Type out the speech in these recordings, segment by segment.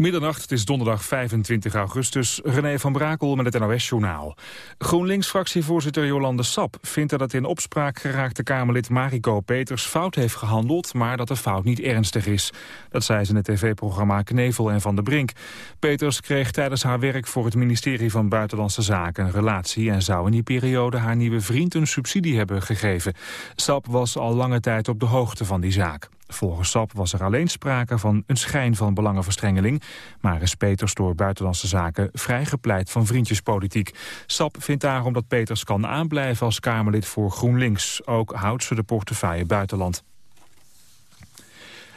Middernacht, het is donderdag 25 augustus. René van Brakel met het NOS-journaal. GroenLinks-fractievoorzitter Jolande Sap vindt dat het in opspraak geraakte Kamerlid Mariko Peters fout heeft gehandeld, maar dat de fout niet ernstig is. Dat zei ze in het tv-programma Knevel en Van de Brink. Peters kreeg tijdens haar werk voor het ministerie van Buitenlandse Zaken een relatie en zou in die periode haar nieuwe vriend een subsidie hebben gegeven. Sap was al lange tijd op de hoogte van die zaak. Volgens SAP was er alleen sprake van een schijn van belangenverstrengeling... maar is Peters door Buitenlandse Zaken vrijgepleit van vriendjespolitiek. SAP vindt daarom dat Peters kan aanblijven als Kamerlid voor GroenLinks. Ook houdt ze de portefeuille buitenland.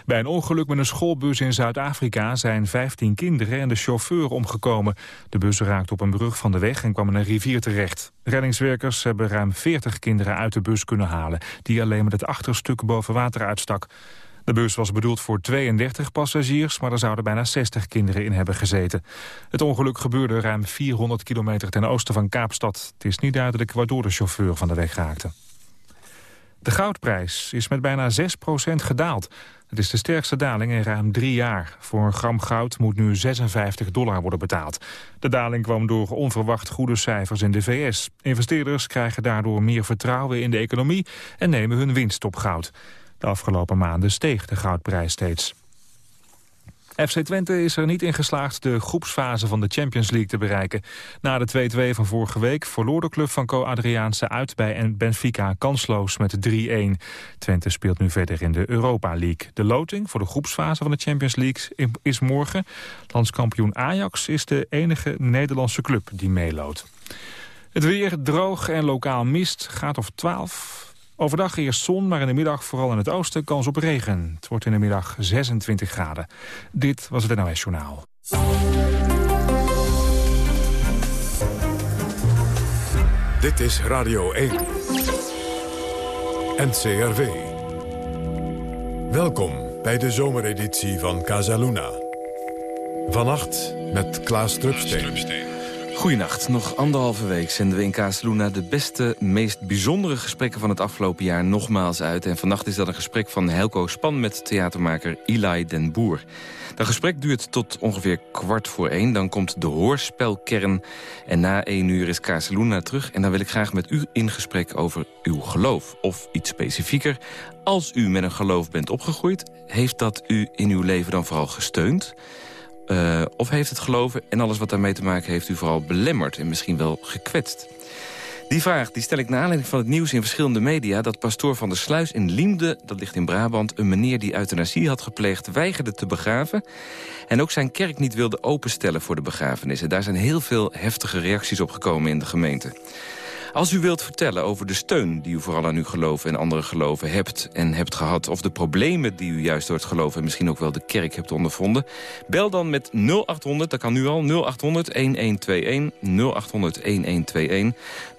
Bij een ongeluk met een schoolbus in Zuid-Afrika zijn 15 kinderen en de chauffeur omgekomen. De bus raakte op een brug van de weg en kwam in een rivier terecht. Reddingswerkers hebben ruim 40 kinderen uit de bus kunnen halen... die alleen met het achterstuk boven water uitstak. De bus was bedoeld voor 32 passagiers, maar er zouden bijna 60 kinderen in hebben gezeten. Het ongeluk gebeurde ruim 400 kilometer ten oosten van Kaapstad. Het is niet duidelijk waardoor de chauffeur van de weg raakte. De goudprijs is met bijna 6% gedaald. Het is de sterkste daling in ruim drie jaar. Voor een gram goud moet nu 56 dollar worden betaald. De daling kwam door onverwacht goede cijfers in de VS. Investeerders krijgen daardoor meer vertrouwen in de economie... en nemen hun winst op goud. De afgelopen maanden steeg de goudprijs steeds. FC Twente is er niet in geslaagd de groepsfase van de Champions League te bereiken. Na de 2-2 van vorige week verloor de club van Co-Adriaanse uit bij Benfica kansloos met 3-1. Twente speelt nu verder in de Europa League. De loting voor de groepsfase van de Champions League is morgen. Landskampioen Ajax is de enige Nederlandse club die meeloodt. Het weer droog en lokaal mist gaat of 12 Overdag eerst zon, maar in de middag vooral in het oosten kans op regen. Het wordt in de middag 26 graden. Dit was het NOS Journaal. Dit is Radio 1. NCRV. Welkom bij de zomereditie van Casaluna. Vannacht met Klaas Drupsteen. Goedenacht. Nog anderhalve week zenden we in Casaluna de beste, meest bijzondere gesprekken van het afgelopen jaar nogmaals uit. En vannacht is dat een gesprek van Helco Span met theatermaker Eli den Boer. Dat gesprek duurt tot ongeveer kwart voor één. Dan komt de hoorspelkern. En na één uur is Casaluna terug. En dan wil ik graag met u in gesprek over uw geloof. Of iets specifieker. Als u met een geloof bent opgegroeid, heeft dat u in uw leven dan vooral gesteund? Uh, of heeft het geloven en alles wat daarmee te maken heeft... u vooral belemmerd en misschien wel gekwetst? Die vraag die stel ik naar aanleiding van het nieuws in verschillende media... dat pastoor van der Sluis in Liemde, dat ligt in Brabant... een meneer die euthanasie had gepleegd weigerde te begraven... en ook zijn kerk niet wilde openstellen voor de begrafenissen. Daar zijn heel veel heftige reacties op gekomen in de gemeente. Als u wilt vertellen over de steun die u vooral aan uw geloof en andere geloven hebt en hebt gehad... of de problemen die u juist door het geloof en misschien ook wel de kerk hebt ondervonden... bel dan met 0800, dat kan nu al, 0800-1121, 0800-1121.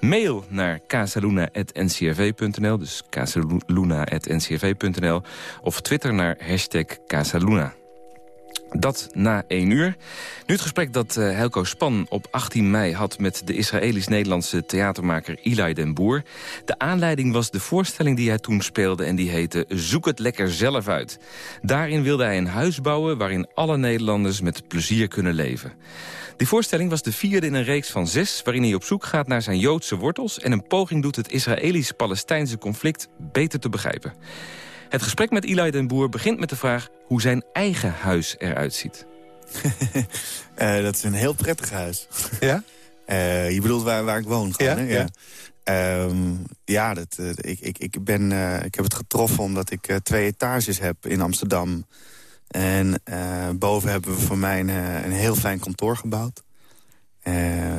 Mail naar casaluna.ncrv.nl, dus casaluna.ncrv.nl... of twitter naar hashtag Casaluna. Dat na één uur. Nu het gesprek dat uh, Helco Span op 18 mei had... met de Israëlisch-Nederlandse theatermaker Eli den Boer. De aanleiding was de voorstelling die hij toen speelde... en die heette Zoek het lekker zelf uit. Daarin wilde hij een huis bouwen... waarin alle Nederlanders met plezier kunnen leven. Die voorstelling was de vierde in een reeks van zes... waarin hij op zoek gaat naar zijn Joodse wortels... en een poging doet het Israëlisch-Palestijnse conflict beter te begrijpen. Het gesprek met Eli den Boer begint met de vraag hoe zijn eigen huis eruit ziet. uh, dat is een heel prettig huis. Ja? Uh, je bedoelt waar, waar ik woon? Gewoon, ja, ja. Ja, um, ja dat, uh, ik, ik, ik, ben, ik heb het getroffen omdat ik twee etages heb in Amsterdam. En boven hebben we voor mij een, een heel fijn kantoor gebouwd.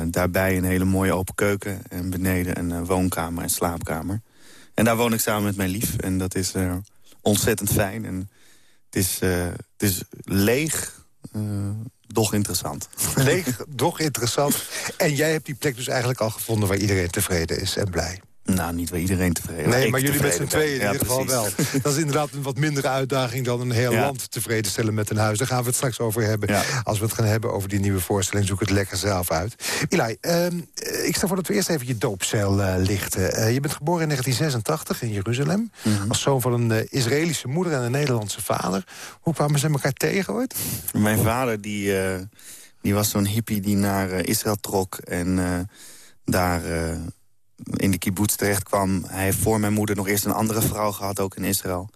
daarbij een hele mooie open keuken. En beneden een woonkamer en slaapkamer. En daar woon ik samen met mijn lief. En dat is ontzettend fijn. En het is, uh, het is leeg, uh, doch interessant. Leeg, doch interessant. En jij hebt die plek dus eigenlijk al gevonden waar iedereen tevreden is en blij. Nou, niet bij iedereen tevreden. Nee, maar jullie met z'n tweeën in ieder geval wel. Dat is inderdaad een wat mindere uitdaging dan een heel land tevreden stellen met een huis. Daar gaan we het straks over hebben. Als we het gaan hebben over die nieuwe voorstelling, zoek het lekker zelf uit. Eli, ehm, ik stel voor dat we eerst even je doopcel uh, lichten. Eh, je bent geboren in 1986 in Jeruzalem. Mhm. Als zoon van een uh, Israëlische moeder en een Nederlandse vader. Hoe kwamen ze elkaar tegen ooit? Mijn vader die, die was zo'n hippie die naar Israël trok en daar in de kibbutz terecht kwam. Hij heeft voor mijn moeder nog eerst een andere vrouw gehad, ook in Israël.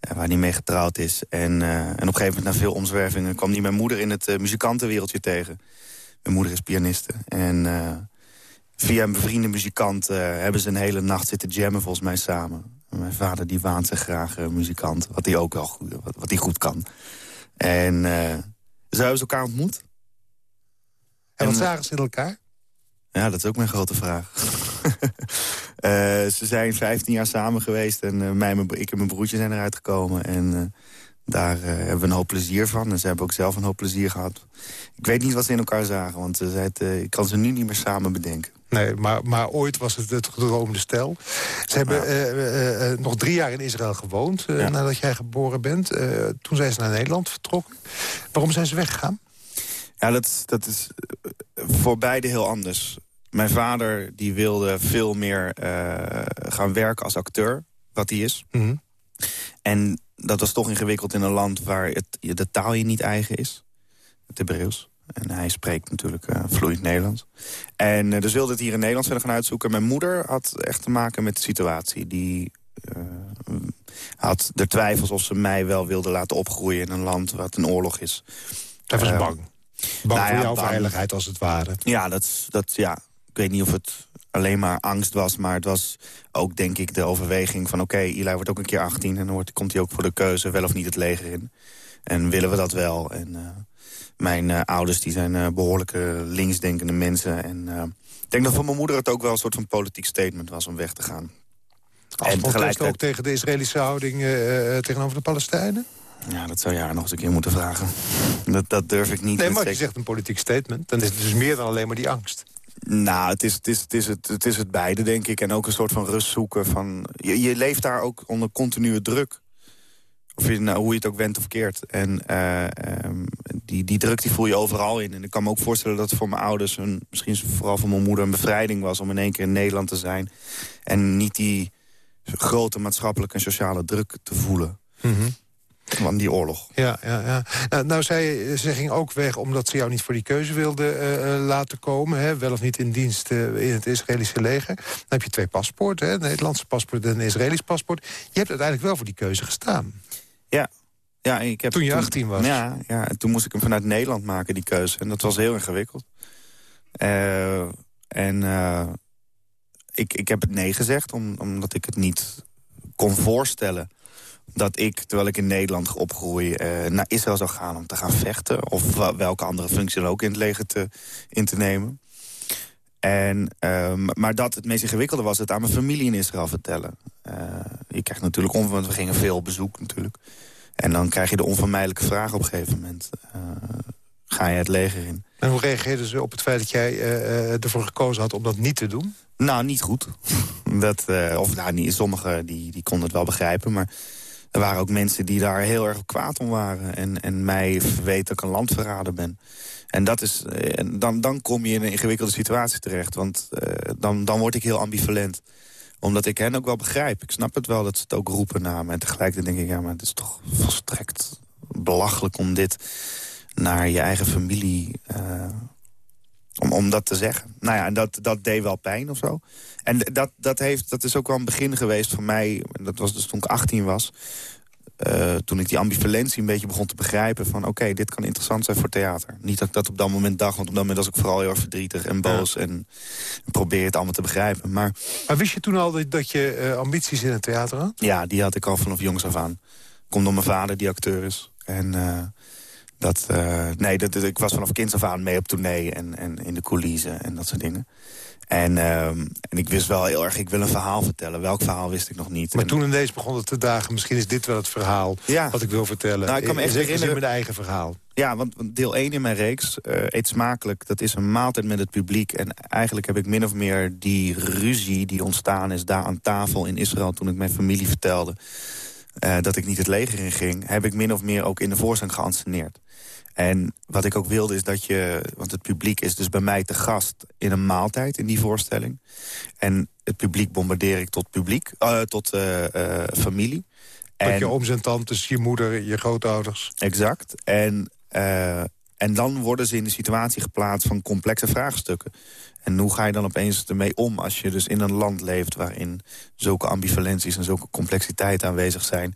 Uh, waar hij mee getrouwd is. En, uh, en op een gegeven moment, na veel omzwervingen... kwam hij mijn moeder in het uh, muzikantenwereldje tegen. Mijn moeder is pianiste. En via een bevriende muzikant hebben ze een hele nacht zitten jammen volgens mij samen. En mijn vader die waant zich graag muzikant. Wat hij ook wel goed, wat, wat hij goed kan. En ze hebben ze elkaar ontmoet. En wat zagen ze in elkaar? Ja, dat is ook mijn grote vraag. uh, ze zijn 15 jaar samen geweest en uh, mij, ik en mijn broertje zijn eruit gekomen. En uh, daar hebben we een hoop plezier van. En ze hebben ook zelf een hoop plezier gehad. Ik weet niet wat ze in elkaar zagen, want ze zei ik kan ze nu niet meer samen bedenken. Nee, maar, maar ooit was het het gedroomde stel. Ze hebben nog drie jaar in Israël gewoond nadat jij geboren bent. toen zijn ze naar Nederland vertrokken. Waarom zijn ze weggegaan? Ja, dat, dat is voor beide heel anders. Mijn vader die wilde veel meer uh, gaan werken als acteur, wat hij is. Mhm. En dat was toch ingewikkeld in een land waar het, de taal je niet eigen is. Het Hebreeuws. En hij spreekt natuurlijk uh, vloeiend Nederlands. En uh, dus wilde het hier in Nederland verder gaan uitzoeken. Mijn moeder had echt te maken met de situatie. Die had de twijfels of ze mij wel wilde laten opgroeien... in een land wat een oorlog is. Hij was bang. Bang nou voor jouw veiligheid als het ware. Ja, dat, dat, ja, ik weet niet of het alleen maar angst was... maar het was ook, denk ik, de overweging van... oké, okay, Eli wordt ook een keer 18 en dan wordt, komt hij ook voor de keuze... wel of niet het leger in. En willen we dat wel? En uh, mijn uh, ouders die zijn uh, behoorlijke linksdenkende mensen. En ik denk dat voor mijn moeder het ook wel een soort van politiek statement was... om weg te gaan. Als en tegelijkertijd ook tegen de Israëlische houding tegenover de Palestijnen? Ja, dat zou je haar nog eens een keer moeten vragen. Dat, dat durf ik niet. Nee, maar je zegt een politiek statement... dan is het dus meer dan alleen maar die angst. Nou, het is het, is, het, is het, het is het beide, denk ik. En ook een soort van rust zoeken. Van, je, je leeft daar ook onder continue druk. Of je, nou, hoe je het ook went of keert. En uh, um, die, die druk die voel je overal in. En ik kan me ook voorstellen dat het voor mijn ouders... Een, misschien vooral voor mijn moeder een bevrijding was... om in één keer in Nederland te zijn. En niet die grote maatschappelijke en sociale druk te voelen. Mm van die oorlog. Ja, ja, ja. Nou, nou zij, ze ging ook weg omdat ze jou niet voor die keuze wilde uh, laten komen. Hè? Wel of niet in dienst uh, in het Israëlische leger. Dan heb je twee paspoorten, hè? een Nederlandse paspoort en een Israëlisch paspoort. Je hebt uiteindelijk wel voor die keuze gestaan. Ja. ja ik heb toen je 18 was. Ja, ja, en toen moest ik hem vanuit Nederland maken, die keuze. En dat was heel ingewikkeld. en ik, ik heb het nee gezegd, omdat ik het niet kon voorstellen dat ik, terwijl ik in Nederland opgroei... Uh, naar Israël zou gaan om te gaan vechten. Of welke andere functie dan ook in het leger te, in te nemen. En, uh, maar dat het meest ingewikkelde was het aan mijn familie in Israël vertellen. Uh, je krijgt natuurlijk om, want we gingen veel op bezoek natuurlijk. En dan krijg je de onvermijdelijke vraag op een gegeven moment. Uh, ga je het leger in? En hoe reageerden ze op het feit dat jij ervoor gekozen had om dat niet te doen? Nou, niet goed. dat, of nou, niet, sommigen die, die konden het wel begrijpen, maar er waren ook mensen die daar heel erg kwaad om waren. En, en mij weten dat ik een landverrader ben. En dat is, eh, dan, dan kom je in een ingewikkelde situatie terecht. Want uh, dan, dan word ik heel ambivalent. Omdat ik hen ook wel begrijp. Ik snap het wel dat ze het ook roepen naar. En tegelijkertijd denk ik, ja, maar het is toch volstrekt belachelijk om dit naar je eigen familie... Uh, om, om dat te zeggen. Nou ja, en dat, dat deed wel pijn of zo. En dat, dat, heeft, dat is ook wel een begin geweest van mij. Dat was dus toen ik 18 was. Uh, toen ik die ambivalentie een beetje begon te begrijpen... van oké, dit kan interessant zijn voor theater. Niet dat ik dat op dat moment dacht, want op dat moment was ik vooral heel erg verdrietig en boos... En, probeer het allemaal te begrijpen. Maar, maar wist je toen al dat, dat je uh, ambities in het theater had? Ja, die had ik al vanaf jongs af aan. Komt door mijn vader, die acteur is. En uh, Dat, nee, dat, ik was vanaf kinds af aan mee op tournee en, en in de coulissen en dat soort dingen. En, ehm, en ik wist wel heel erg, ik wil een verhaal vertellen. Welk verhaal wist ik nog niet. Maar toen ineens begon het te dagen, misschien is dit wel het verhaal ja. wat ik wil vertellen. Nou, ik kan me echt herinneren... mijn eigen verhaal. Ja, want deel 1 in mijn reeks, uh, Eet Smakelijk... dat is een maaltijd met het publiek. En eigenlijk heb ik min of meer die ruzie die ontstaan is... daar aan tafel in Israël toen ik mijn familie vertelde... Uh, dat ik niet het leger in ging... heb ik min of meer ook in de voorstelling geanceneerd. En wat ik ook wilde is dat je... want het publiek is dus bij mij te gast in een maaltijd in die voorstelling. En het publiek bombardeer ik tot publiek, uh, tot uh, uh, familie. En, je ooms en tantes, je moeder, je grootouders. Exact. En, en dan worden ze in de situatie geplaatst van complexe vraagstukken. En hoe ga je dan opeens ermee om als je dus in een land leeft... waarin zulke ambivalenties en zulke complexiteiten aanwezig zijn...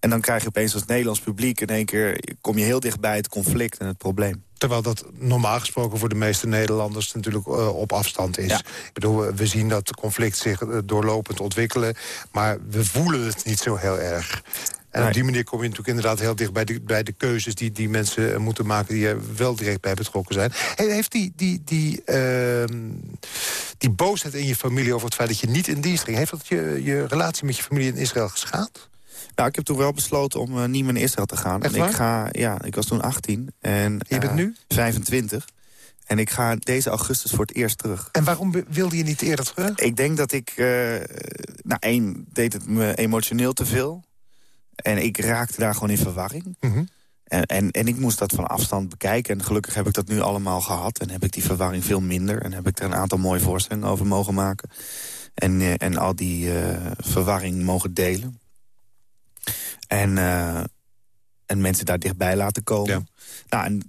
En dan krijg je opeens als Nederlands publiek... in één keer kom je heel dicht bij het conflict en het probleem. Terwijl dat normaal gesproken voor de meeste Nederlanders natuurlijk uh, op afstand is. Ik bedoel, we zien dat conflict zich uh, doorlopend ontwikkelen... maar we voelen het niet zo heel erg. En op die manier kom je natuurlijk inderdaad heel dicht bij de, bij de keuzes... die, die mensen uh, moeten maken die er wel direct bij betrokken zijn. Heeft die, die, die, uh, die boosheid in je familie over het feit dat je niet in dienst ging... heeft dat je, je relatie met je familie in Israël geschaad? Nou, ik heb toen wel besloten om uh, niet meer naar Israël te gaan. Echt en ik ga, ja, ik was toen 18 en je bent nu 25. En ik ga deze augustus voor het eerst terug. En waarom wilde je niet eerder terug? Ik denk dat ik... Uh, nou, één, deed het me emotioneel te veel. En ik raakte daar gewoon in verwarring. Mm en, en, en, ik moest dat van afstand bekijken. En gelukkig heb ik dat nu allemaal gehad. En heb ik die verwarring veel minder. En heb ik er een aantal mooie voorstellingen over mogen maken. En, uh, en al die uh, verwarring mogen delen. En, uh, en mensen daar dichtbij laten komen. Ja. Nou, en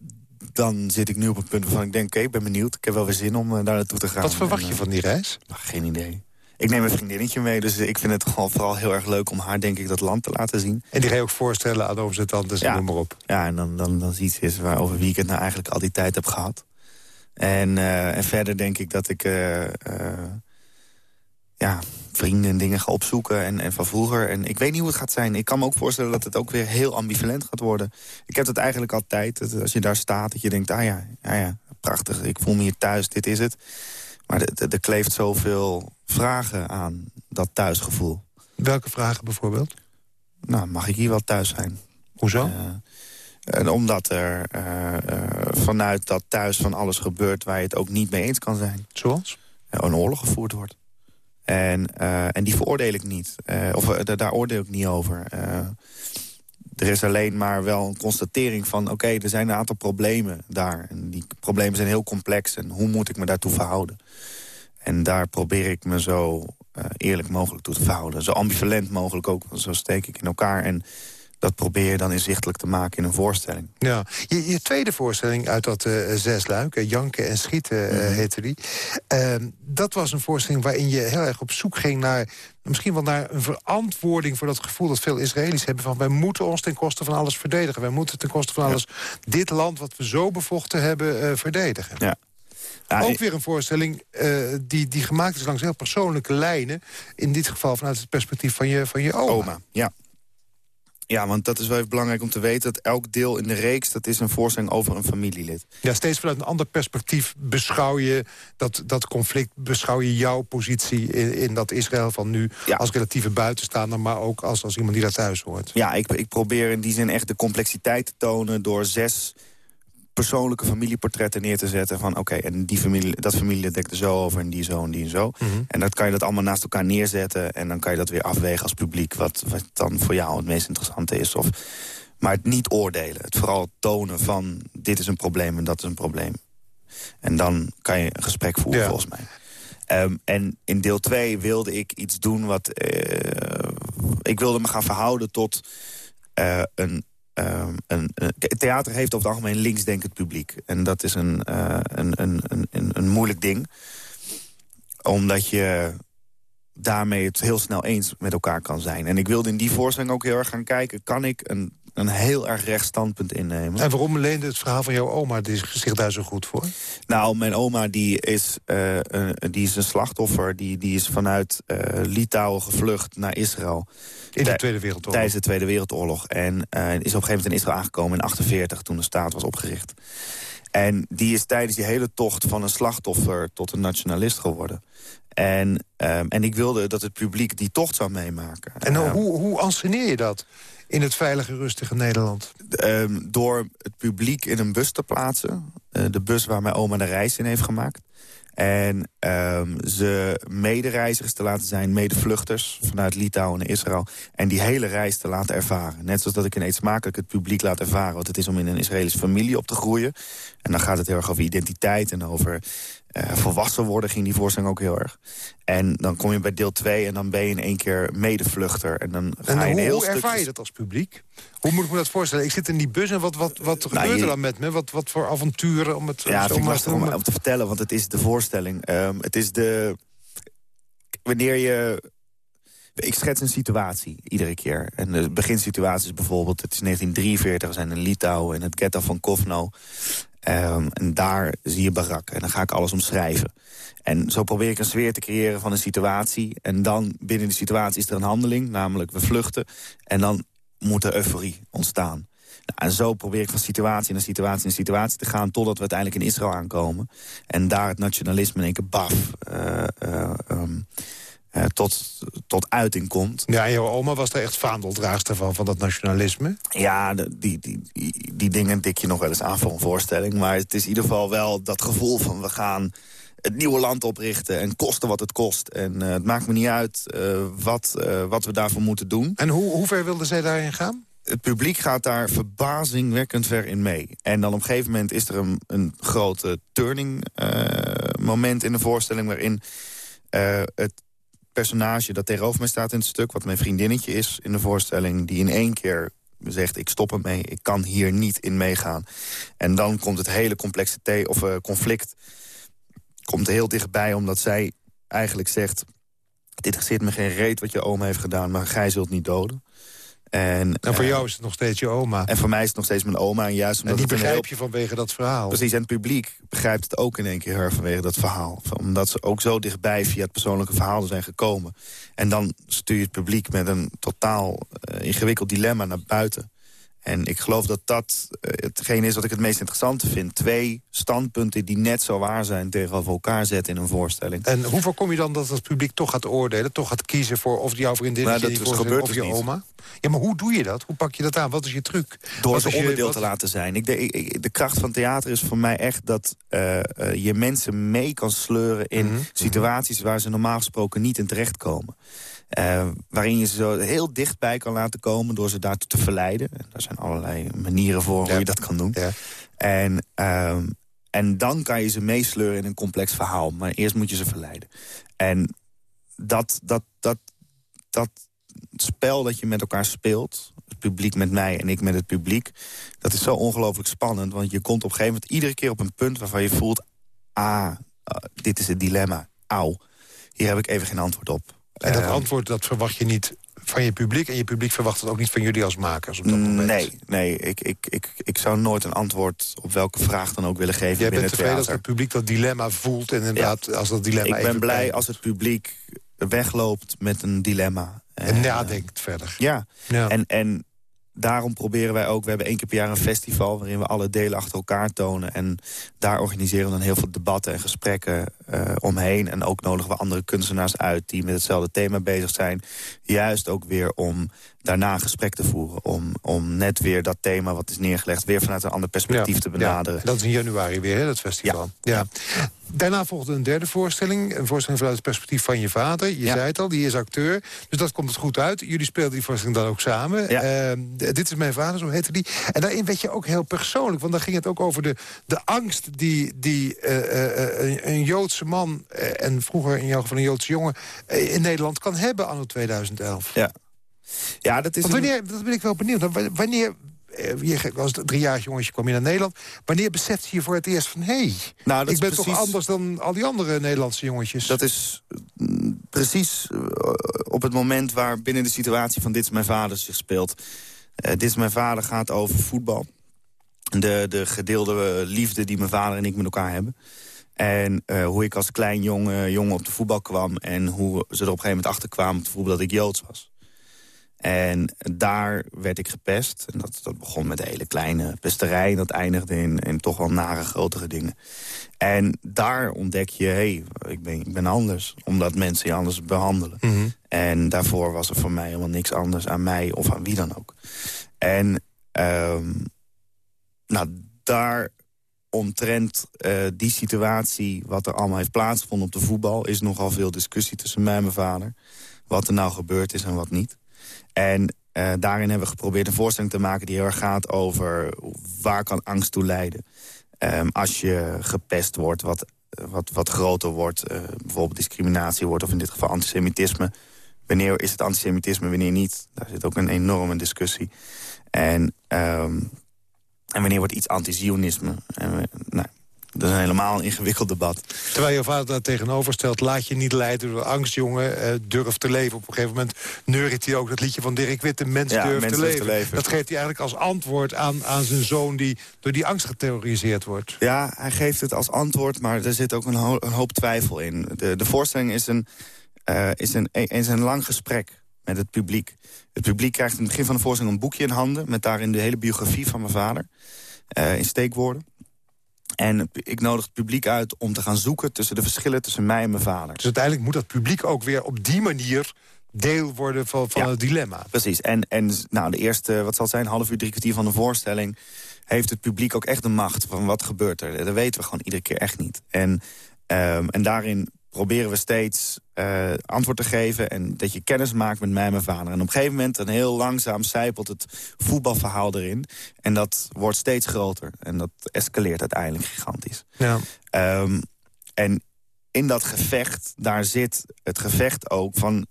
dan zit ik nu op het punt waarvan ik denk... oké, ik ben benieuwd. Ik heb wel weer zin om daar naartoe te gaan. Wat verwacht je van die reis? Geen idee. Ik neem een vriendinnetje mee, dus ik vind het gewoon vooral heel erg leuk... om haar, denk ik, dat land te laten zien. En die ga je ook voorstellen aan onze tantes ja. en noem maar op. Ja, en dan, dan, dan iets is waar, over wie ik het nou eigenlijk al die tijd heb gehad. En, uh, en verder denk ik dat ik... Uh, ja, vrienden en dingen ga opzoeken en, en van vroeger. En ik weet niet hoe het gaat zijn. Ik kan me ook voorstellen dat het ook weer heel ambivalent gaat worden. Ik heb het eigenlijk altijd, dat als je daar staat, dat je denkt... ah ja, ja, ja prachtig, ik voel me hier thuis, dit is het. Maar er kleeft zoveel vragen aan dat thuisgevoel. Welke vragen bijvoorbeeld? Nou, mag ik hier wel thuis zijn? Hoezo? Uh, en omdat er uh, uh, vanuit dat thuis van alles gebeurt... waar je het ook niet mee eens kan zijn. Zoals? een oorlog gevoerd wordt. En, en die veroordeel ik niet. Of daar oordeel ik niet over. er is alleen maar wel een constatering van... oké, okay, er zijn een aantal problemen daar. En die problemen zijn heel complex. En hoe moet ik me daartoe verhouden? En daar probeer ik me zo eerlijk mogelijk toe te verhouden. Zo ambivalent mogelijk ook. Zo steek ik in elkaar. En dat probeer je dan inzichtelijk te maken in een voorstelling. Ja, je, je tweede voorstelling uit dat uh, zesluik, Janken en Schieten uh, mm heette die. Uh, dat was een voorstelling waarin je heel erg op zoek ging naar... misschien wel naar een verantwoording voor dat gevoel dat veel Israëli's hebben... van wij moeten ons ten koste van alles verdedigen. Wij moeten ten koste van alles dit land wat we zo bevochten hebben verdedigen. Ja. Ja, ook weer een voorstelling uh, die, die gemaakt is langs heel persoonlijke lijnen. In dit geval vanuit het perspectief van je, van je oma. oma ja. Ja, want dat is wel even belangrijk om te weten... dat elk deel in de reeks, dat is een voorstelling over een familielid. Ja, steeds vanuit een ander perspectief beschouw je dat, dat conflict... beschouw je jouw positie in, in dat Israël van nu... als relatieve buitenstaander, maar ook als, als iemand die daar thuis hoort. Ja, ik, ik probeer in die zin echt de complexiteit te tonen... door zes persoonlijke familieportretten neer te zetten. Van oké, en die familie, dat familie dekt er zo over en die zo en die en zo. Mhm. En dan kan je dat allemaal naast elkaar neerzetten. En dan kan je dat weer afwegen als publiek. Wat, wat dan voor jou het meest interessante is. Of, maar het niet oordelen. Het vooral tonen van dit is een probleem en dat is een probleem. En dan kan je een gesprek voeren volgens mij. Um, en in deel 2 wilde ik iets doen wat... Uh, ik wilde me gaan verhouden tot uh, een Ehm, een, theater heeft over het algemeen linksdenkend publiek. En dat is een, uh, een, een, een, een moeilijk ding. Omdat je daarmee het heel snel eens met elkaar kan zijn. En ik wilde in die voorstelling ook heel erg gaan kijken... kan ik een een heel erg recht standpunt innemen. En waarom leende het verhaal van jouw oma zich daar zo goed voor? Nou, mijn oma die is, uh, die is een slachtoffer. Die, die is vanuit uh, Litouwen gevlucht naar Israël. In de Tweede Wereldoorlog? Tijdens de Tweede Wereldoorlog. En is op een gegeven moment in Israël aangekomen in 48 toen de staat was opgericht. En die is tijdens die hele tocht van een slachtoffer tot een nationalist geworden. En, um, en ik wilde dat het publiek die tocht zou meemaken. En uh, hoe, hoe anseneer je dat in het veilige, rustige Nederland? Um, door het publiek in een bus te plaatsen. Uh, de bus waar mijn oma de reis in heeft gemaakt. En um, ze medereizigers te laten zijn, medevluchters vanuit Litouwen en Israël. En die hele reis te laten ervaren. Net zoals dat ik ineens smakelijk het publiek laat ervaren. wat het is om in een Israëlische familie op te groeien. En dan gaat het heel erg over identiteit en over uh, volwassen worden ging die voorstelling ook heel erg. En dan kom je bij deel 2 en dan ben je in één keer medevluchter. En, dan ga en je hoe, heel hoe ervaar je dat als publiek? Hoe moet ik me dat voorstellen? Ik zit in die bus en wat, wat, wat nou, gebeurt je, er dan met me? Wat, wat voor avonturen om het ja, zo maar lastig om, om te vertellen, want het is de voorstelling. Um, het is de... Wanneer je ik schets een situatie iedere keer. En de beginsituatie bijvoorbeeld... het is 1943, we zijn in Litouwen... in het ghetto van Kovno. Um, en daar zie je barak. En dan ga ik alles omschrijven. En zo probeer ik een sfeer te creëren van een situatie. En dan binnen die situatie is er een handeling, namelijk we vluchten. En dan moet er euforie ontstaan. Nou, en zo probeer ik van situatie naar situatie naar situatie te gaan... totdat we uiteindelijk in Israël aankomen. En daar het nationalisme in één keer baf... Uh, uh, um, uh, tot, tot uiting komt. Ja, en jouw oma was er echt vaandeldraagster van, van dat nationalisme? Ja, die, die, die, die dingen dik je nog wel eens aan voor een voorstelling. Maar het is in ieder geval wel dat gevoel van we gaan het nieuwe land oprichten en kosten wat het kost. En uh, het maakt me niet uit uh, wat, wat we daarvoor moeten doen. En hoe, hoe ver wilde zij daarin gaan? Het publiek gaat daar verbazingwekkend ver in mee. En dan op een gegeven moment is er een, een grote turning moment in de voorstelling... waarin het personage dat tegenover mij staat in het stuk... wat mijn vriendinnetje is in de voorstelling... die in één keer zegt, ik stop ermee, ik kan hier niet in meegaan. En dan komt het hele complexe of, uh, conflict komt heel dichtbij... omdat zij eigenlijk zegt... dit zit me geen reet wat je oom heeft gedaan... maar gij zult niet doden. En, en voor uh, jou is het nog steeds je oma. En voor mij is het nog steeds mijn oma. En, juist omdat en die begrijp je vanwege dat verhaal. Precies, en het publiek begrijpt het ook in één keer her vanwege dat verhaal. Omdat ze ook zo dichtbij via het persoonlijke verhaal zijn gekomen. En dan stuur je het publiek met een totaal uh, ingewikkeld dilemma naar buiten. En ik geloof dat dat uh, hetgeen is wat ik het meest interessante vind. Twee standpunten die net zo waar zijn tegenover elkaar zetten in een voorstelling. En hoe voorkom je dan dat het publiek toch gaat oordelen? Toch gaat kiezen voor of jouw vriendin nou, dat gebeurt of je niet. oma? Ja, maar hoe doe je dat? Hoe pak je dat aan? Wat is je truc? Door het onderdeel te laten zijn. Ik, de, ik, de, kracht van theater is voor mij echt dat uh, uh, je mensen mee kan sleuren... in mm -hmm. situaties waar ze normaal gesproken niet in terechtkomen. Uh, waarin je ze zo heel dichtbij kan laten komen door ze daartoe te verleiden. En daar zijn allerlei manieren voor ja. hoe je dat kan doen. Ja. En, uh, en dan kan je ze meesleuren in een complex verhaal. Maar eerst moet je ze verleiden. En dat, dat, dat, dat spel dat je met elkaar speelt... het publiek met mij en ik met het publiek... dat is zo ongelooflijk spannend. Want je komt op een gegeven moment iedere keer op een punt... waarvan je voelt, ah, uh, dit is het dilemma. Auw, hier heb ik even geen antwoord op. En dat antwoord dat verwacht je niet van je publiek... en je publiek verwacht het ook niet van jullie als makers op dat moment. Nee, nee ik, ik, ik, ik zou nooit een antwoord op welke vraag dan ook willen geven Jij bent tevreden als het publiek dat dilemma voelt... en inderdaad ja. als dat dilemma Ik ben blij als het publiek wegloopt met een dilemma. En uh, nadenkt verder. Ja, ja. En, en daarom proberen wij ook... we hebben één keer per jaar een festival... waarin we alle delen achter elkaar tonen. En daar organiseren we dan heel veel debatten en gesprekken uh, omheen. En ook nodigen we andere kunstenaars uit... die met hetzelfde thema bezig zijn. Juist ook weer om daarna een gesprek te voeren. Om, om net weer dat thema wat is neergelegd... weer vanuit een ander perspectief ja, te benaderen. Ja. Dat is in januari weer, hè, dat festival. Ja. ja. Daarna volgde een derde voorstelling. Een voorstelling vanuit het perspectief van je vader. Je zei het al, die is acteur. Dus dat komt het goed uit. Jullie speelden die voorstelling dan ook samen. Uh, dit is mijn vader, zo heette die. En daarin werd je ook heel persoonlijk. Want dan ging het ook over de, de angst die, die uh, uh, een, een, Joodse man... en vroeger in jouw geval een Joodse jongen... in Nederland kan hebben anno 2011. Ja. Ja, dat is... Want wanneer, dat ben ik wel benieuwd. Wanneer, je was driejarig jongetje, kwam je naar Nederland. Wanneer besefte je voor het eerst van... hé, hey, nou, ik ben precies, toch anders dan al die andere Nederlandse jongetjes? Dat is precies op het moment waar binnen de situatie van dit is mijn vader zich speelt... dit is mijn vader gaat over voetbal. De, de gedeelde liefde die mijn vader en ik met elkaar hebben. En hoe ik als klein jongen, jongen op de voetbal kwam... en hoe ze er op een gegeven moment achter kwamen op de voetbal dat ik Joods was. En daar werd ik gepest. En dat, dat begon met hele kleine pesterij. En dat eindigde in, in toch wel nare, grotere dingen. En daar ontdek je, hé, hey, ik, ben, ik ben anders. Omdat mensen je anders behandelen. Mhm. En daarvoor was er voor mij helemaal niks anders aan mij of aan wie dan ook. En um, nou, daar omtrent uh, die situatie, wat er allemaal heeft plaatsgevonden op de voetbal... is nogal veel discussie tussen mij en mijn vader. Wat er nou gebeurd is en wat niet. En uh, daarin hebben we geprobeerd een voorstelling te maken... die heel erg gaat over waar kan angst toe leiden. Um, als je gepest wordt, wat, wat, wat groter wordt... Uh, bijvoorbeeld discriminatie wordt, of in dit geval antisemitisme... wanneer is het antisemitisme, wanneer niet? Daar zit ook een enorme discussie. En, en wanneer wordt iets antizionisme? En, nou, dat is een helemaal een ingewikkeld debat. Terwijl je vader daar tegenover stelt... laat je niet leiden door angst, jongen. Uh, durf te leven. Op een gegeven moment neuriet hij ook dat liedje van Dirk Witte... Mens, ja, durf, te, leven. te, leven. Dat geeft hij eigenlijk als antwoord aan, aan zijn zoon... die door die angst geterroriseerd wordt. Ja, hij geeft het als antwoord, maar er zit ook een, een hoop twijfel in. De, de voorstelling is een, uh, is, een, is een lang gesprek met het publiek. Het publiek krijgt in het begin van de voorstelling een boekje in handen... met daarin de hele biografie van mijn vader. Uh, in steekwoorden. En ik nodig het publiek uit om te gaan zoeken tussen de verschillen tussen mij en mijn vader. Dus uiteindelijk moet dat publiek ook weer op die manier deel worden van, van het dilemma. Precies. En, en nou, de eerste, wat zal het zijn, half uur, drie kwartier van de voorstelling... heeft het publiek ook echt de macht van wat gebeurt er. Dat weten we gewoon iedere keer echt niet. En, um, en daarin proberen we steeds uh, antwoord te geven... en dat je kennis maakt met mij en mijn vader. En op een gegeven moment, een heel langzaam, zijpelt het voetbalverhaal erin. En dat wordt steeds groter. En dat escaleert uiteindelijk gigantisch. Ja. Um, en in dat gevecht, daar zit het gevecht ook van...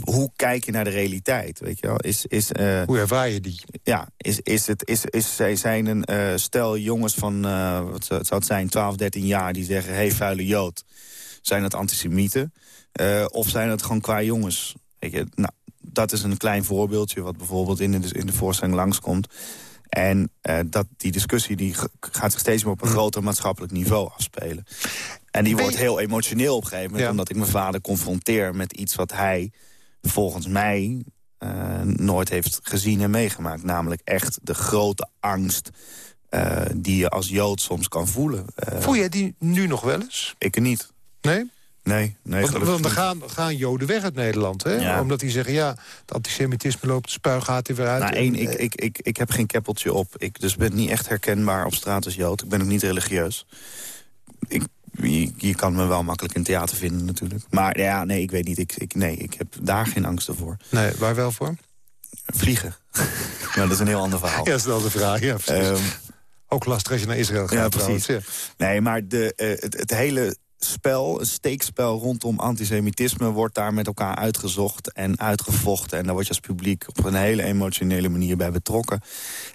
hoe kijk je naar de realiteit, weet je wel? Is, is, uh, hoe ervaar je die? Ja, is, is het, is, is, zij zijn een uh, stel jongens van, wat zou het zijn, 12, 13 jaar... die zeggen, hey, vuile Jood zijn het antisemieten? Uh, of zijn het gewoon qua jongens? Weet je, nou, dat is een klein voorbeeldje wat bijvoorbeeld in de, in de voorstelling langskomt. En uh, dat, die discussie die gaat zich steeds meer op een hm. groter maatschappelijk niveau afspelen. En die wordt heel emotioneel op een gegeven moment... omdat ik mijn vader confronteer met iets wat hij volgens mij... Uh, nooit heeft gezien en meegemaakt. Namelijk echt de grote angst uh, die je als Jood soms kan voelen. Voel jij die nu nog wel eens? Ik niet. Nee? Nee, nee. Want, want er gaan, gaan Joden weg uit Nederland, hè? Omdat die zeggen, ja, het antisemitisme loopt, de spuigaat er weer uit. Nou, één, ik, ik, ik, ik heb geen keppeltje op. Ik dus ben niet echt herkenbaar op straat als Jood. Ik ben ook niet religieus. Ik, je, je, kan me wel makkelijk in theater vinden natuurlijk. Maar ja, nee, ik weet niet. Ik, ik, nee, ik heb daar geen angst voor. Nee, waar wel voor? Vliegen. maar dat is een heel ander verhaal. Ja, stel de vraag, ja, precies. Um, ook lastig als je naar Israël gaat. Ja, precies. Ja. Nee, maar de, uh, het, het hele spel, een steekspel rondom antisemitisme... wordt daar met elkaar uitgezocht en uitgevochten. En daar word je als publiek op een hele emotionele manier bij betrokken.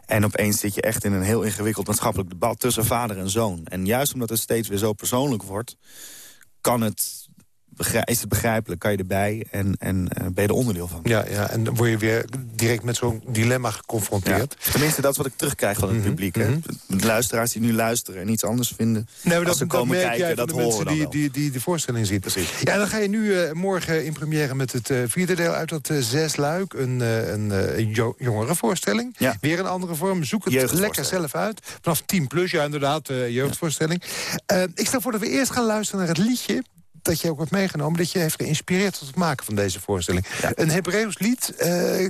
En opeens zit je echt in een heel ingewikkeld maatschappelijk debat... tussen vader en zoon. En juist omdat het steeds weer zo persoonlijk wordt... kan het is het begrijpelijk, kan je erbij en, en uh, ben je er onderdeel van. Ja, ja, en dan word je weer direct met zo'n dilemma geconfronteerd. Tenminste, dat is wat ik terugkrijg van het mhm, publiek. Hè? Mhm. De luisteraars die nu luisteren en iets anders vinden... Nee, maar dat, ze komen kijken, dat horen mensen die, die, die, de voorstelling zien. Precies. Ja, dan ga je nu uh, morgen in première met het uh, vierde deel uit dat zes luik. Een, een, een jongere voorstelling. Ja. Weer een andere vorm. Zoek het lekker zelf uit. Vanaf 10 plus, ja inderdaad, jeugdvoorstelling. ik stel voor dat we eerst gaan luisteren naar het liedje dat je ook hebt meegenomen... dat je heeft geïnspireerd tot het maken van deze voorstelling. Een Hebreeuws lied, uh,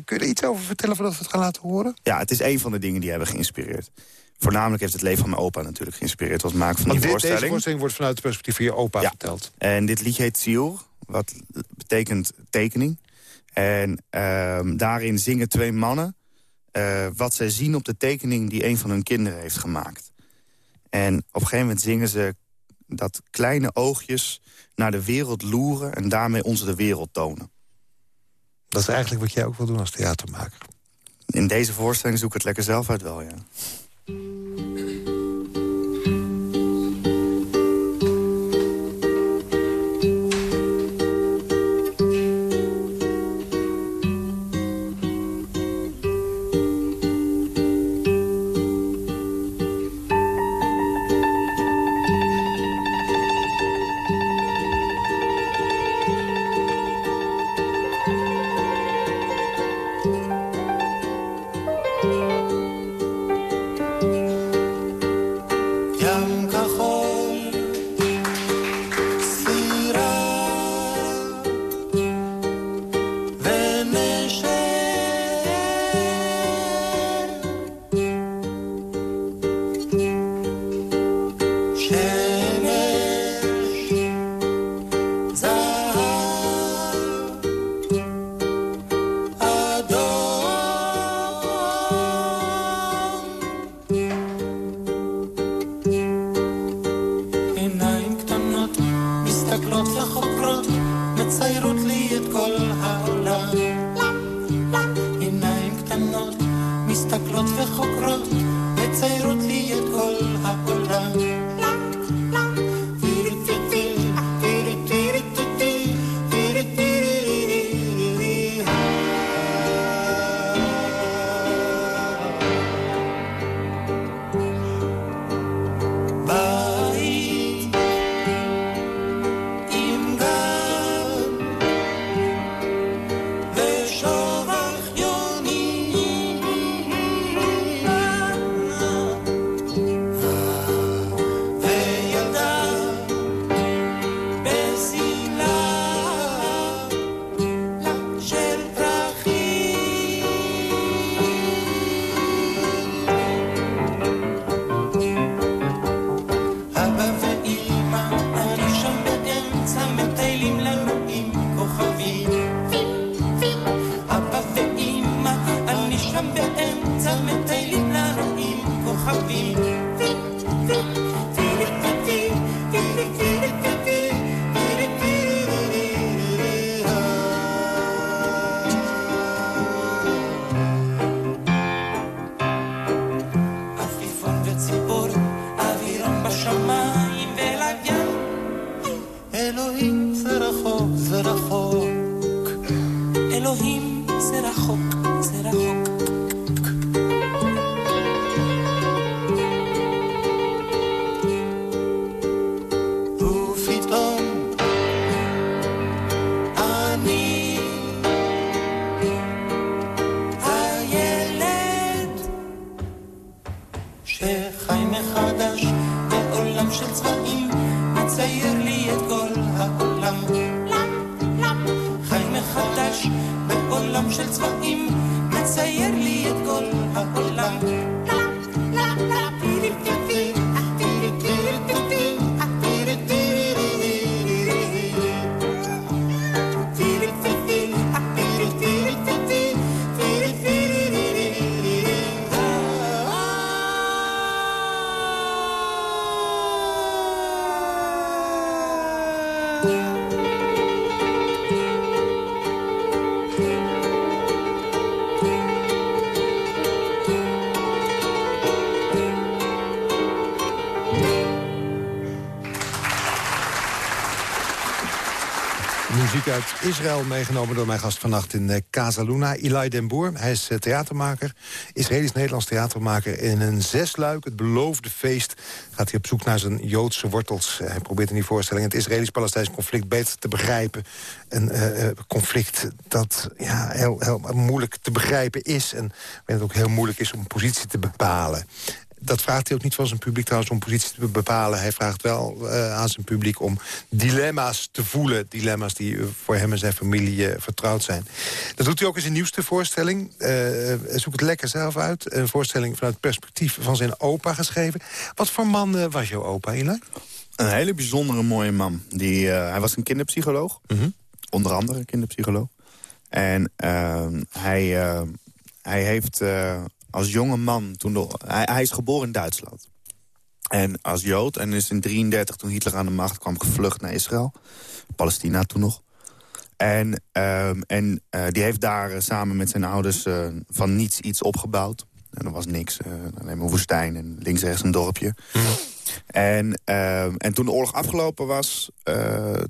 kun je er iets over vertellen voordat we het gaan laten horen? Ja, het is een van de dingen die hebben geïnspireerd. Voornamelijk heeft het leven van mijn opa natuurlijk geïnspireerd... tot het maken van die dit, voorstelling. Deze voorstelling wordt vanuit het perspectief van je opa verteld. En dit liedje heet Ziel, wat betekent tekening. En uh, daarin zingen twee mannen... Uh, wat zij zien op de tekening die een van hun kinderen heeft gemaakt. En op een gegeven moment zingen ze dat kleine oogjes naar de wereld loeren... en daarmee ons de wereld tonen. Dat is eigenlijk wat jij ook wil doen als theatermaker. In deze voorstelling zoek ik het lekker zelf uit wel, ja. Israël meegenomen door mijn gast vannacht in uh, Casa Luna. Eli Den Boer, hij is uh, theatermaker, Israëlisch-Nederlands theatermaker. In een zesluik, het beloofde feest, gaat hij op zoek naar zijn Joodse wortels. hij probeert in die voorstelling het Israëlisch-Palestijns conflict beter te begrijpen. Een conflict dat ja, heel, moeilijk te begrijpen is... en het ook heel moeilijk is om positie te bepalen dat vraagt hij ook niet van zijn publiek trouwens om positie te bepalen. Hij vraagt wel uh, aan zijn publiek om dilemma's te voelen. Dilemma's die voor hem en zijn familie uh, vertrouwd zijn. Dat doet hij ook in zijn nieuwste voorstelling. Uh, zoek het lekker zelf uit. Een voorstelling vanuit het perspectief van zijn opa geschreven. Wat voor man was jouw opa, Eli? Een hele bijzondere mooie man. Die, hij was een kinderpsycholoog. Mhm. Onder andere kinderpsycholoog. En ehm, hij, hij heeft als jonge man... Toen hij, is geboren in Duitsland. En als Jood. En is in 33 toen Hitler aan de macht kwam gevlucht naar Israël. Palestina toen nog. En, ehm, en uh, die heeft daar uh, samen met zijn ouders uh, van niets iets opgebouwd. En er was niks, alleen maar woestijn en links rechts een dorpje. -hmm. En, ehm, en toen de oorlog afgelopen was,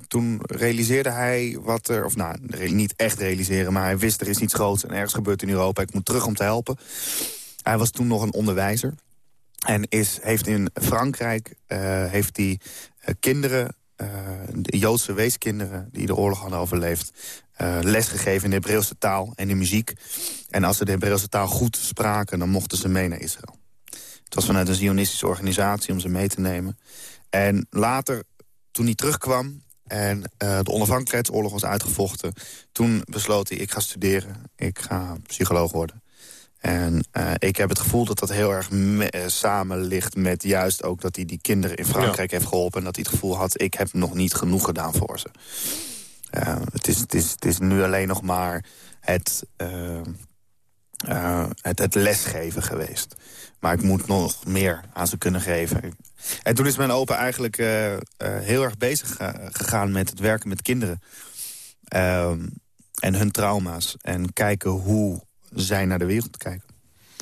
toen realiseerde hij wat er... of nou, niet echt realiseren, maar hij wist er is iets groots... en ergens gebeurt in Europa, ik moet terug om te helpen. Hij was toen nog een onderwijzer. En is, heeft in Frankrijk uh, heeft die, uh, kinderen, de Joodse weeskinderen... die de oorlog hadden overleefd, lesgegeven in de Hebreeuwse taal en in muziek. En als ze de Hebreeuwse taal goed spraken, dan mochten ze mee naar Israël. Het was vanuit een zionistische organisatie om ze mee te nemen. En later, toen hij terugkwam en de onafhankelijkheidsoorlog was uitgevochten... toen besloot hij, ik ga studeren, ik ga psycholoog worden. En ik heb het gevoel dat dat heel erg samen ligt met juist ook dat hij die kinderen in Frankrijk heeft geholpen. En dat hij het gevoel had, ik heb nog niet genoeg gedaan voor ze. het, is, het, is, het is nu alleen nog maar het, het, het lesgeven geweest. Maar ik moet nog meer aan ze kunnen geven. En toen is mijn opa eigenlijk uh, uh, heel erg bezig gegaan met het werken met kinderen. Uh, en hun trauma's. En kijken hoe zij naar de wereld kijken.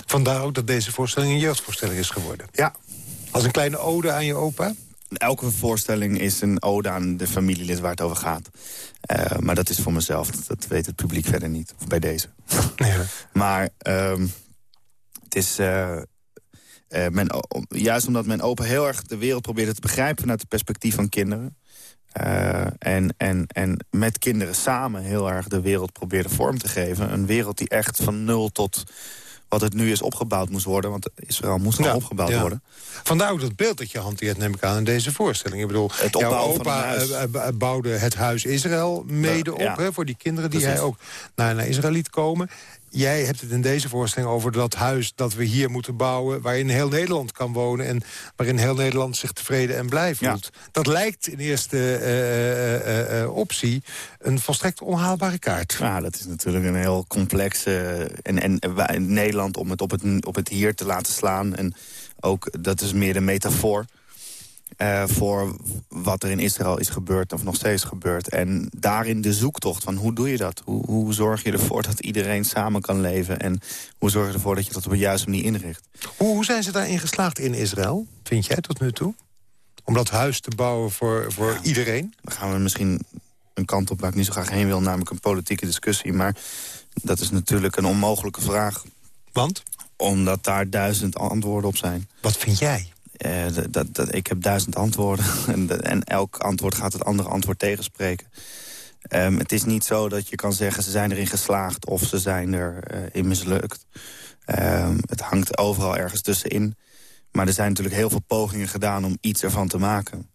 Vandaar ook dat deze voorstelling een jeugdvoorstelling is geworden. Ja. Als een kleine ode aan je opa? Elke voorstelling is een ode aan de familielid waar het over gaat. Uh, maar dat is voor mezelf. Dat weet het publiek verder niet. Of bij deze. Ja. maar um, het is... Uh, uh, men, juist omdat mijn opa heel erg de wereld probeerde te begrijpen... vanuit het perspectief van kinderen. Uh, en, en, en met kinderen samen heel erg de wereld probeerde vorm te geven. Een wereld die echt van nul tot wat het nu is opgebouwd moest worden. Want Israël moest nog opgebouwd ja. worden. Vandaar ook dat beeld dat je hanteert, neem ik aan, in deze voorstelling. Ik bedoel, het jouw opa uh, bouwde het huis Israël mede op... Hè, voor die kinderen die hij ook naar, naar Israël liet komen. Jij hebt het in deze voorstelling over dat huis dat we hier moeten bouwen... waarin heel Nederland kan wonen en waarin heel Nederland zich tevreden en blij voelt. Dat lijkt in eerste uh, uh, optie een volstrekt onhaalbare kaart. Ja, dat is natuurlijk een heel complexe... en, en in Nederland om het op, het op het hier te laten slaan... en ook, dat is meer de metafoor... Uh, voor wat er in Israël is gebeurd of nog steeds gebeurt. En daarin de zoektocht van hoe doe je dat? Hoe, hoe zorg je ervoor dat iedereen samen kan leven? En hoe zorg je ervoor dat je dat op de juiste manier inricht? Hoe, hoe zijn ze daarin geslaagd in Israël, vind jij tot nu toe? Om dat huis te bouwen voor, voor iedereen? Dan gaan we misschien een kant op waar ik niet zo graag heen wil... namelijk een politieke discussie. Maar dat is natuurlijk een onmogelijke vraag. Want? Omdat daar duizend antwoorden op zijn. Wat vind jij? Uh, dat, dat, ik heb duizend antwoorden en, en, elk antwoord gaat het andere antwoord tegenspreken. Um, het is niet zo dat je kan zeggen ze zijn erin geslaagd of ze zijn erin uh, mislukt. Um, het hangt overal ergens tussenin. Maar er zijn natuurlijk heel veel pogingen gedaan om iets ervan te maken.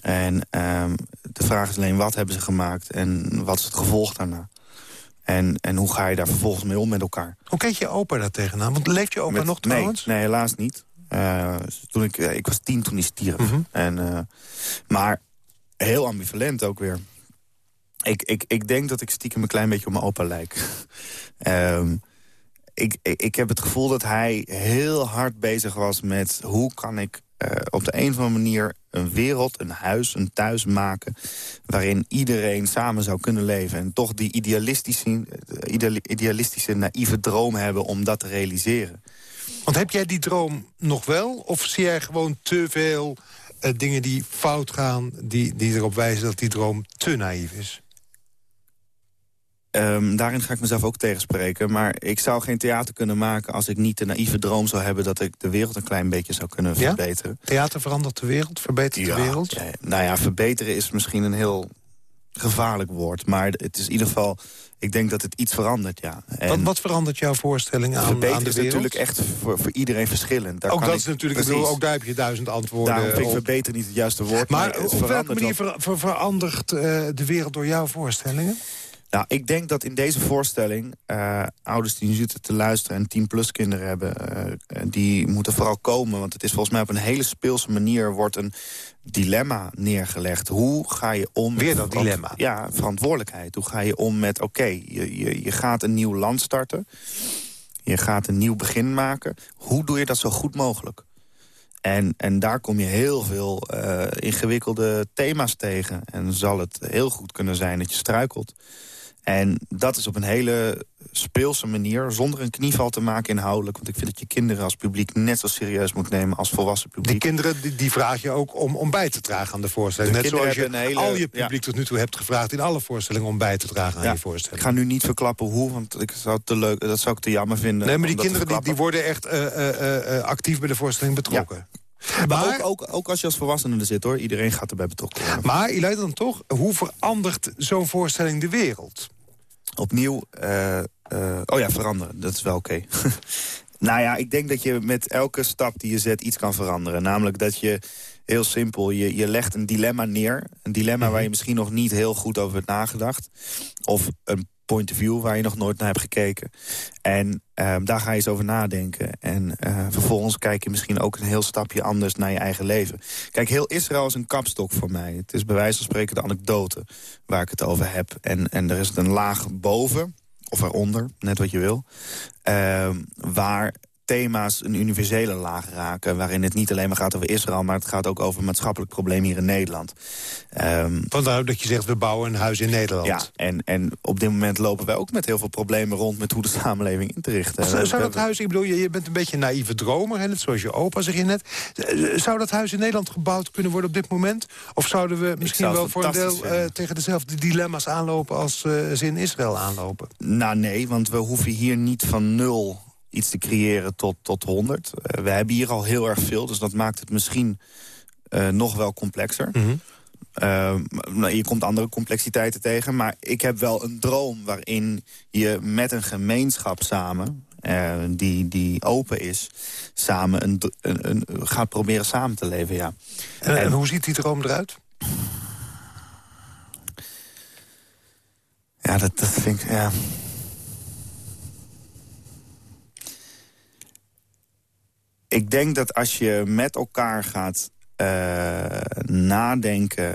En um, de vraag is alleen wat hebben ze gemaakt en wat is het gevolg daarna. En, en hoe ga je daar vervolgens mee om met elkaar? Hoe keek je opa daar tegenaan? Want leeft je opa met, nog trouwens? Nee, nee, helaas niet. Uh, toen ik, ik was tien toen hij stierf. Mm en, uh, maar heel ambivalent ook weer. Ik, ik, ik denk dat ik stiekem een klein beetje op mijn opa lijk. um, ik, ik, ik heb het gevoel dat hij heel hard bezig was met... hoe kan ik uh, op de een of andere manier een wereld, een huis, een thuis maken... waarin iedereen samen zou kunnen leven. En toch die idealistische, idealistische naïeve droom hebben om dat te realiseren. Want heb jij die droom nog wel? Of zie jij gewoon te veel uh, dingen die fout gaan... Die, die erop wijzen dat die droom te naïef is? Um, daarin ga ik mezelf ook tegenspreken. Maar ik zou geen theater kunnen maken als ik niet de naïeve droom zou hebben... dat ik de wereld een klein beetje zou kunnen verbeteren. Theater verandert de wereld, verbetert de wereld? Ja, nou ja, verbeteren is misschien een heel gevaarlijk woord. Maar het is in ieder geval... Ik denk dat het iets verandert, ja. En wat, wat verandert jouw voorstelling aan, aan de wereld? is natuurlijk echt voor, voor iedereen verschillend. Daar ook dat is natuurlijk, bedoel, ook daar heb je duizend antwoorden Daarom vind ik verbeteren niet het juiste woord. Maar, maar op welke manier ver, ver, verandert uh, de wereld door jouw voorstellingen? Nou, ik denk dat in deze voorstelling uh, ouders die nu zitten te luisteren... en 10-plus kinderen hebben, uh, die moeten vooral komen. Want het is volgens mij op een hele speelse manier... wordt een dilemma neergelegd. Hoe ga je om... Weer dat dilemma. Ja, verantwoordelijkheid. Hoe ga je om met, oké, je, je, je gaat een nieuw land starten. Je gaat een nieuw begin maken. Hoe doe je dat zo goed mogelijk? En, en daar kom je heel veel uh, ingewikkelde thema's tegen. En zal het heel goed kunnen zijn dat je struikelt. En dat is op een hele speelse manier, zonder een knieval te maken inhoudelijk. Want ik vind dat je kinderen als publiek net zo serieus moet nemen als volwassen publiek. Die kinderen die, die vraag je ook om, om bij te dragen aan de voorstelling. net zoals je hele, al je publiek tot nu toe hebt gevraagd in alle voorstellingen om bij te dragen aan ja, je voorstelling. Ik ga nu niet verklappen hoe, want ik zou te leuk, dat zou ik te jammer vinden. Nee, maar die kinderen die, die, worden echt uh, uh, uh, actief bij de voorstelling betrokken. Maar, maar ook, ook, ook, als je als volwassene er zit, hoor. Iedereen gaat erbij betrokken worden. Maar, je dan toch, hoe verandert zo'n voorstelling de wereld? Opnieuw, uh, uh, oh ja, veranderen. Dat is wel oké. Okay. nou ja, ik denk dat je met elke stap die je zet iets kan veranderen. Namelijk dat je, heel simpel, je, je legt een dilemma neer. Een dilemma mm -hmm. waar je misschien nog niet heel goed over hebt nagedacht. Of een point of view waar je nog nooit naar hebt gekeken. En ehm, daar ga je eens over nadenken. En uh, vervolgens kijk je misschien ook een heel stapje anders naar je eigen leven. Kijk, heel Israël is een kapstok voor mij. Het is bij wijze van spreken de anekdote waar ik het over heb. En, en er is een laag boven, of eronder, net wat je wil... Uh, waar thema's een universele laag raken... waarin het niet alleen maar gaat over Israël... maar het gaat ook over maatschappelijk probleem hier in Nederland. Um, Vandaar dat je zegt, we bouwen een huis in Nederland. Ja, en, en op dit moment lopen wij ook met heel veel problemen rond... met hoe de samenleving in te richten. Zou, zou dat huis, ik bedoel, je, bent een beetje een naïeve dromer... Hè, net zoals je opa, zeg je net. Zou dat huis in Nederland gebouwd kunnen worden op dit moment? Of zouden we misschien wel voor een deel uh, tegen dezelfde dilemma's aanlopen... als uh, ze in Israël aanlopen? Nou nee, want we hoeven hier niet van nul iets te creëren tot, tot 100. Uh, we hebben hier al heel erg veel, dus dat maakt het misschien uh, nog wel complexer. Mm -hmm. uh, je komt andere complexiteiten tegen, maar ik heb wel een droom... waarin je met een gemeenschap samen, die, die open is... samen een, een, een, gaat proberen samen te leven, ja. En, en, en hoe ziet die droom eruit? Ja, dat, dat vind ik... Ja. Ik denk dat als je met elkaar gaat uh, nadenken...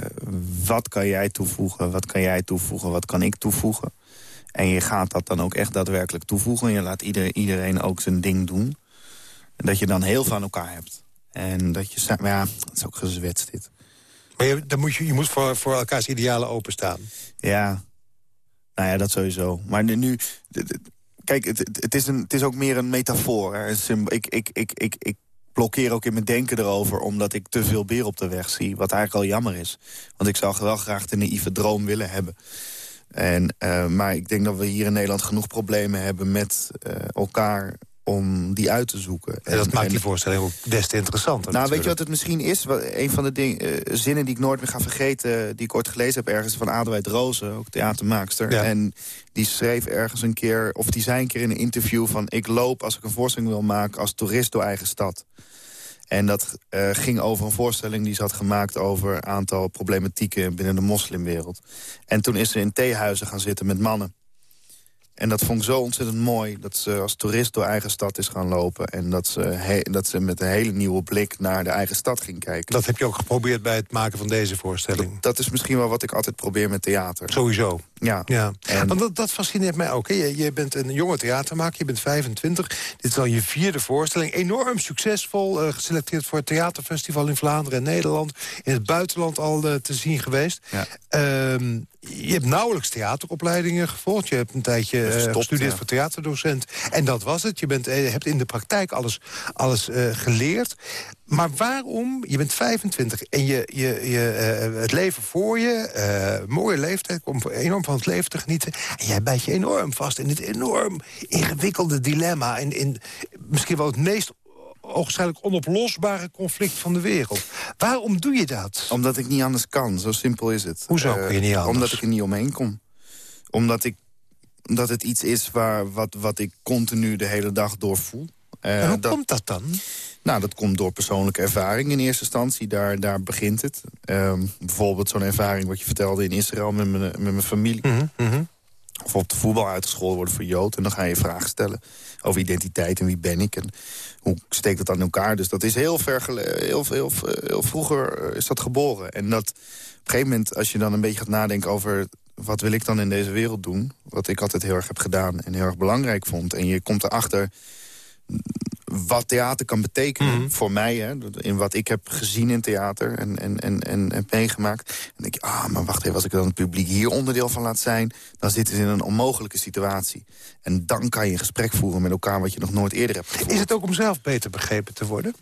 wat kan jij toevoegen, wat kan jij toevoegen, wat kan ik toevoegen... en je gaat dat dan ook echt daadwerkelijk toevoegen... en je laat ieder, iedereen ook zijn ding doen... dat je dan heel veel aan elkaar hebt. En dat je... Maar ja, het is ook gezwetst dit. Maar je, dan moet je, je moet voor, voor elkaars idealen openstaan. Ja, nou ja, dat sowieso. Maar nu, kijk, het, het, is een, het is ook meer een metafoor. Hè. Ik, ik, ik, ik, ik blokkeer ook in mijn denken erover... omdat ik te veel beer op de weg zie. Wat eigenlijk al jammer is. Want ik zou wel graag de naïeve droom willen hebben. En, uh, maar ik denk dat we hier in Nederland genoeg problemen hebben... met uh, elkaar om die uit te zoeken. En dat maakt die voorstelling ook des te interessanter. Nou, weet je wat het misschien is? Een van de ding, uh, zinnen die ik nooit meer ga vergeten... die ik ooit gelezen heb ergens van Adelheid Rozen, ook theatermaakster. Ja. En die schreef ergens een keer, of die zei een keer in een interview... van ik loop als ik een voorstelling wil maken als toerist door eigen stad. En dat uh, ging over een voorstelling die ze had gemaakt... over een aantal problematieken binnen de moslimwereld. En toen is ze in theehuizen gaan zitten met mannen. En dat vond ik zo ontzettend mooi. Dat ze als toerist door eigen stad is gaan lopen. En dat ze, dat ze met een hele nieuwe blik naar de eigen stad ging kijken. Dat heb je ook geprobeerd bij het maken van deze voorstelling? Dat, dat is misschien wel wat ik altijd probeer met theater. Sowieso? Ja. ja. En... Want dat, dat fascineert mij ook. Je, je, bent een jonge theatermaker, je bent 25. Dit is al je vierde voorstelling. Enorm succesvol, uh, geselecteerd voor het theaterfestival in Vlaanderen en Nederland. In het buitenland al uh, te zien geweest. Ja. Uh, je hebt nauwelijks theateropleidingen gevolgd. Je hebt een tijdje uh, gestudeerd ja. voor theaterdocent. En dat was het. Je bent, hebt in de praktijk alles, alles geleerd. Maar waarom, je bent 25 en je, je, je, het leven voor je... mooie leeftijd, komt enorm van het leven te genieten... en jij bijt je enorm vast in dit enorm ingewikkelde dilemma... in, in misschien wel het meest ogenschijnlijk onoplosbare conflict van de wereld. Waarom doe je dat? Omdat ik niet anders kan, zo simpel is het. Hoezo uh, kun je niet anders? Omdat ik er niet omheen kom. Omdat, ik, omdat het iets is waar, wat, wat ik continu de hele dag doorvoel. En hoe dat, komt dat dan? Nou, dat komt door persoonlijke ervaring in eerste instantie. Daar, daar begint het. Um, bijvoorbeeld zo'n ervaring wat je vertelde in Israël met mijn, met mijn familie. Mm -hmm. Of op de voetbal uitgescholden worden voor Jood. En dan ga je vragen stellen over identiteit en wie ben ik. En hoe steekt dat aan elkaar? Dus dat is heel ver heel, heel, heel, vroeger is dat geboren. En dat op een gegeven moment, als je dan een beetje gaat nadenken over... wat wil ik dan in deze wereld doen? Wat ik altijd heel erg heb gedaan en heel erg belangrijk vond. En je komt erachter wat theater kan betekenen mm. voor mij. Hè, in wat ik heb gezien in theater en, en, en, en, en meegemaakt. En denk je, ah, maar wacht even, als ik dan het publiek hier onderdeel van laat zijn... dan zitten ze in een onmogelijke situatie. En dan kan je een gesprek voeren met elkaar wat je nog nooit eerder hebt gevoerd. Is het ook om zelf beter begrepen te worden?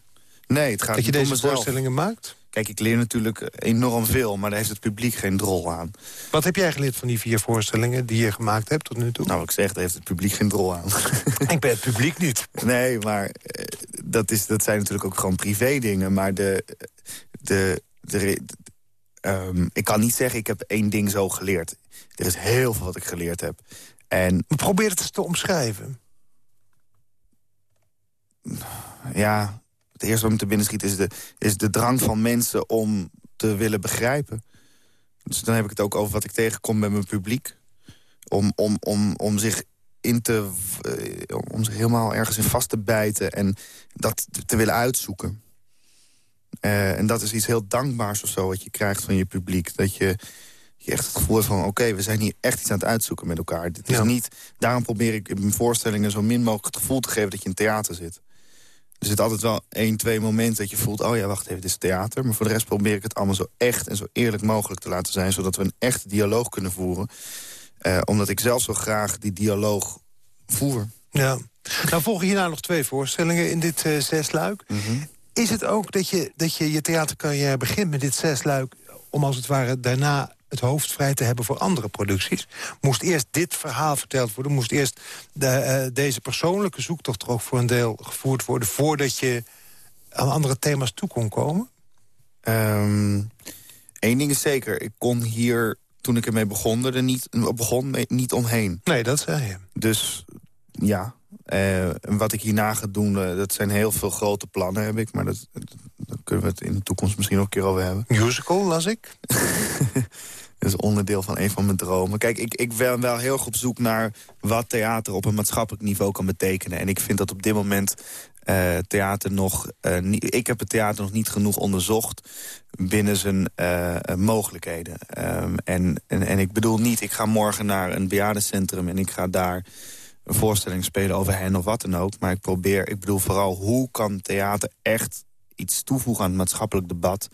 Nee, het gaat dat je deze voorstellingen maakt? Kijk, ik leer natuurlijk enorm veel, maar daar heeft het publiek geen drol aan. Wat heb jij geleerd van die vier voorstellingen die je gemaakt hebt tot nu toe? Nou, ik zeg, daar heeft het publiek geen drol aan. ik ben het publiek niet. Nee, maar eh, dat, is, dat zijn natuurlijk ook gewoon privé dingen. Maar de, de, de, um, ik kan niet zeggen, ik heb één ding zo geleerd. Er is heel veel wat ik geleerd heb. En, Probeer het eens te omschrijven. Ja, het eerste wat me te binnen schiet is de, is de drang van mensen om te willen begrijpen. Dus dan heb ik het ook over wat ik tegenkom met mijn publiek. om, om, om, om zich in te, om zich helemaal ergens in vast te bijten en dat te willen uitzoeken. en dat is iets heel dankbaars of zo wat je krijgt van je publiek. Dat je je echt het gevoel van... oké, we zijn hier echt iets aan het uitzoeken met elkaar. Dit is niet, daarom probeer ik in mijn voorstellingen zo min mogelijk het gevoel te geven... dat je in theater zit. Er zit altijd wel één, twee momenten dat je voelt... oh ja, wacht even, dit is theater. Maar voor de rest probeer ik het allemaal zo echt en zo eerlijk mogelijk te laten zijn... zodat we een echte dialoog kunnen voeren. Eh, omdat ik zelf zo graag die dialoog voer. Ja. Nou volgen hierna nog twee voorstellingen in dit uh, zesluik. Mm Is het ook dat je, dat je je theatercarrière begint met dit zesluik... om als het ware daarna het hoofd vrij te hebben voor andere producties. Moest eerst dit verhaal verteld worden. Moest eerst de, uh, deze persoonlijke zoektocht er ook voor een deel gevoerd worden... voordat je aan andere thema's toe kon komen? Eén ehm, ding is zeker. Ik kon hier, toen ik ermee begon, er niet, begon niet omheen. Nee, dat zei je. Dus ja, uh, wat ik hierna ga doen, uh, dat zijn heel veel grote plannen heb ik. Maar dat, daar kunnen we het in de toekomst misschien nog een keer over hebben. Musical, las ik. Dat is onderdeel van een van mijn dromen. Kijk, ik, ik ben wel heel erg op zoek naar wat theater op een maatschappelijk niveau kan betekenen. En ik vind dat op dit moment uh, theater nog... Uh, niet, ik heb het theater nog niet genoeg onderzocht binnen zijn uh, mogelijkheden. Um, en, en, en ik bedoel niet, ik ga morgen naar een bejaardencentrum... en ik ga daar een voorstelling spelen over hen of wat dan ook. Maar ik probeer, ik bedoel vooral, hoe kan theater echt iets toevoegen aan het maatschappelijk debat...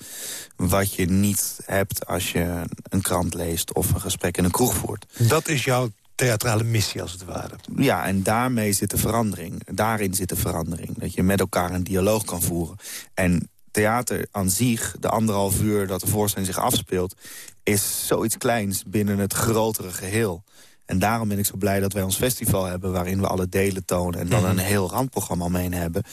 wat je niet hebt als je een krant leest of een gesprek in een kroeg voert. Dat is jouw theatrale missie, als het ware. Ja, en daarmee zit de verandering. Daarin zit de verandering. Dat je met elkaar een dialoog kan voeren. En theater aan zich, de anderhalf uur dat de voorstelling zich afspeelt... is zoiets kleins binnen het grotere geheel. En daarom ben ik zo blij dat wij ons festival hebben... waarin we alle delen tonen en dan mhm. een heel randprogramma omheen hebben.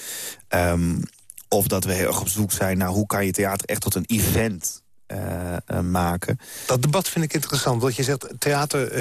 Um, of dat we heel erg op zoek zijn naar hoe kan je theater echt tot een event uh, uh, maken. Dat debat vind ik interessant. Want je zegt, theater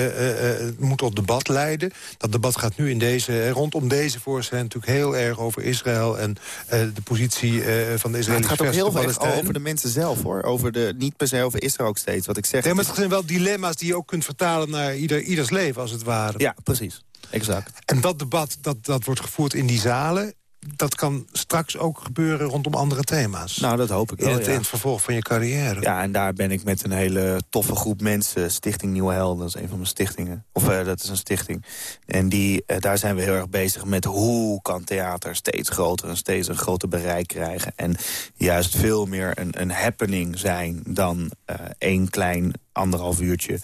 uh, moet tot debat leiden. Dat debat gaat nu in deze, rondom deze voorstelling natuurlijk heel erg over Israël... en de positie van de Israëlische Het gaat ook heel erg over de mensen zelf, hoor. Over de, niet per se over Israël ook steeds, wat ik zeg. Nee, maar het zijn wel dilemma's die je ook kunt vertalen naar ieder, ieders leven, als het ware. Ja, precies. Exact. En dat debat, dat, dat wordt gevoerd in die zalen dat kan straks ook gebeuren rondom andere thema's. Nou, dat hoop ik wel, in het, in het vervolg van je carrière. Ja, en daar ben ik met een hele toffe groep mensen... Stichting Nieuwe Helden, dat is een van mijn stichtingen. Of uh, dat is een stichting. En die, uh, daar zijn we heel erg bezig met... hoe kan theater steeds groter en steeds een groter bereik krijgen. En juist veel meer een, een happening zijn... dan uh, één klein anderhalf uurtje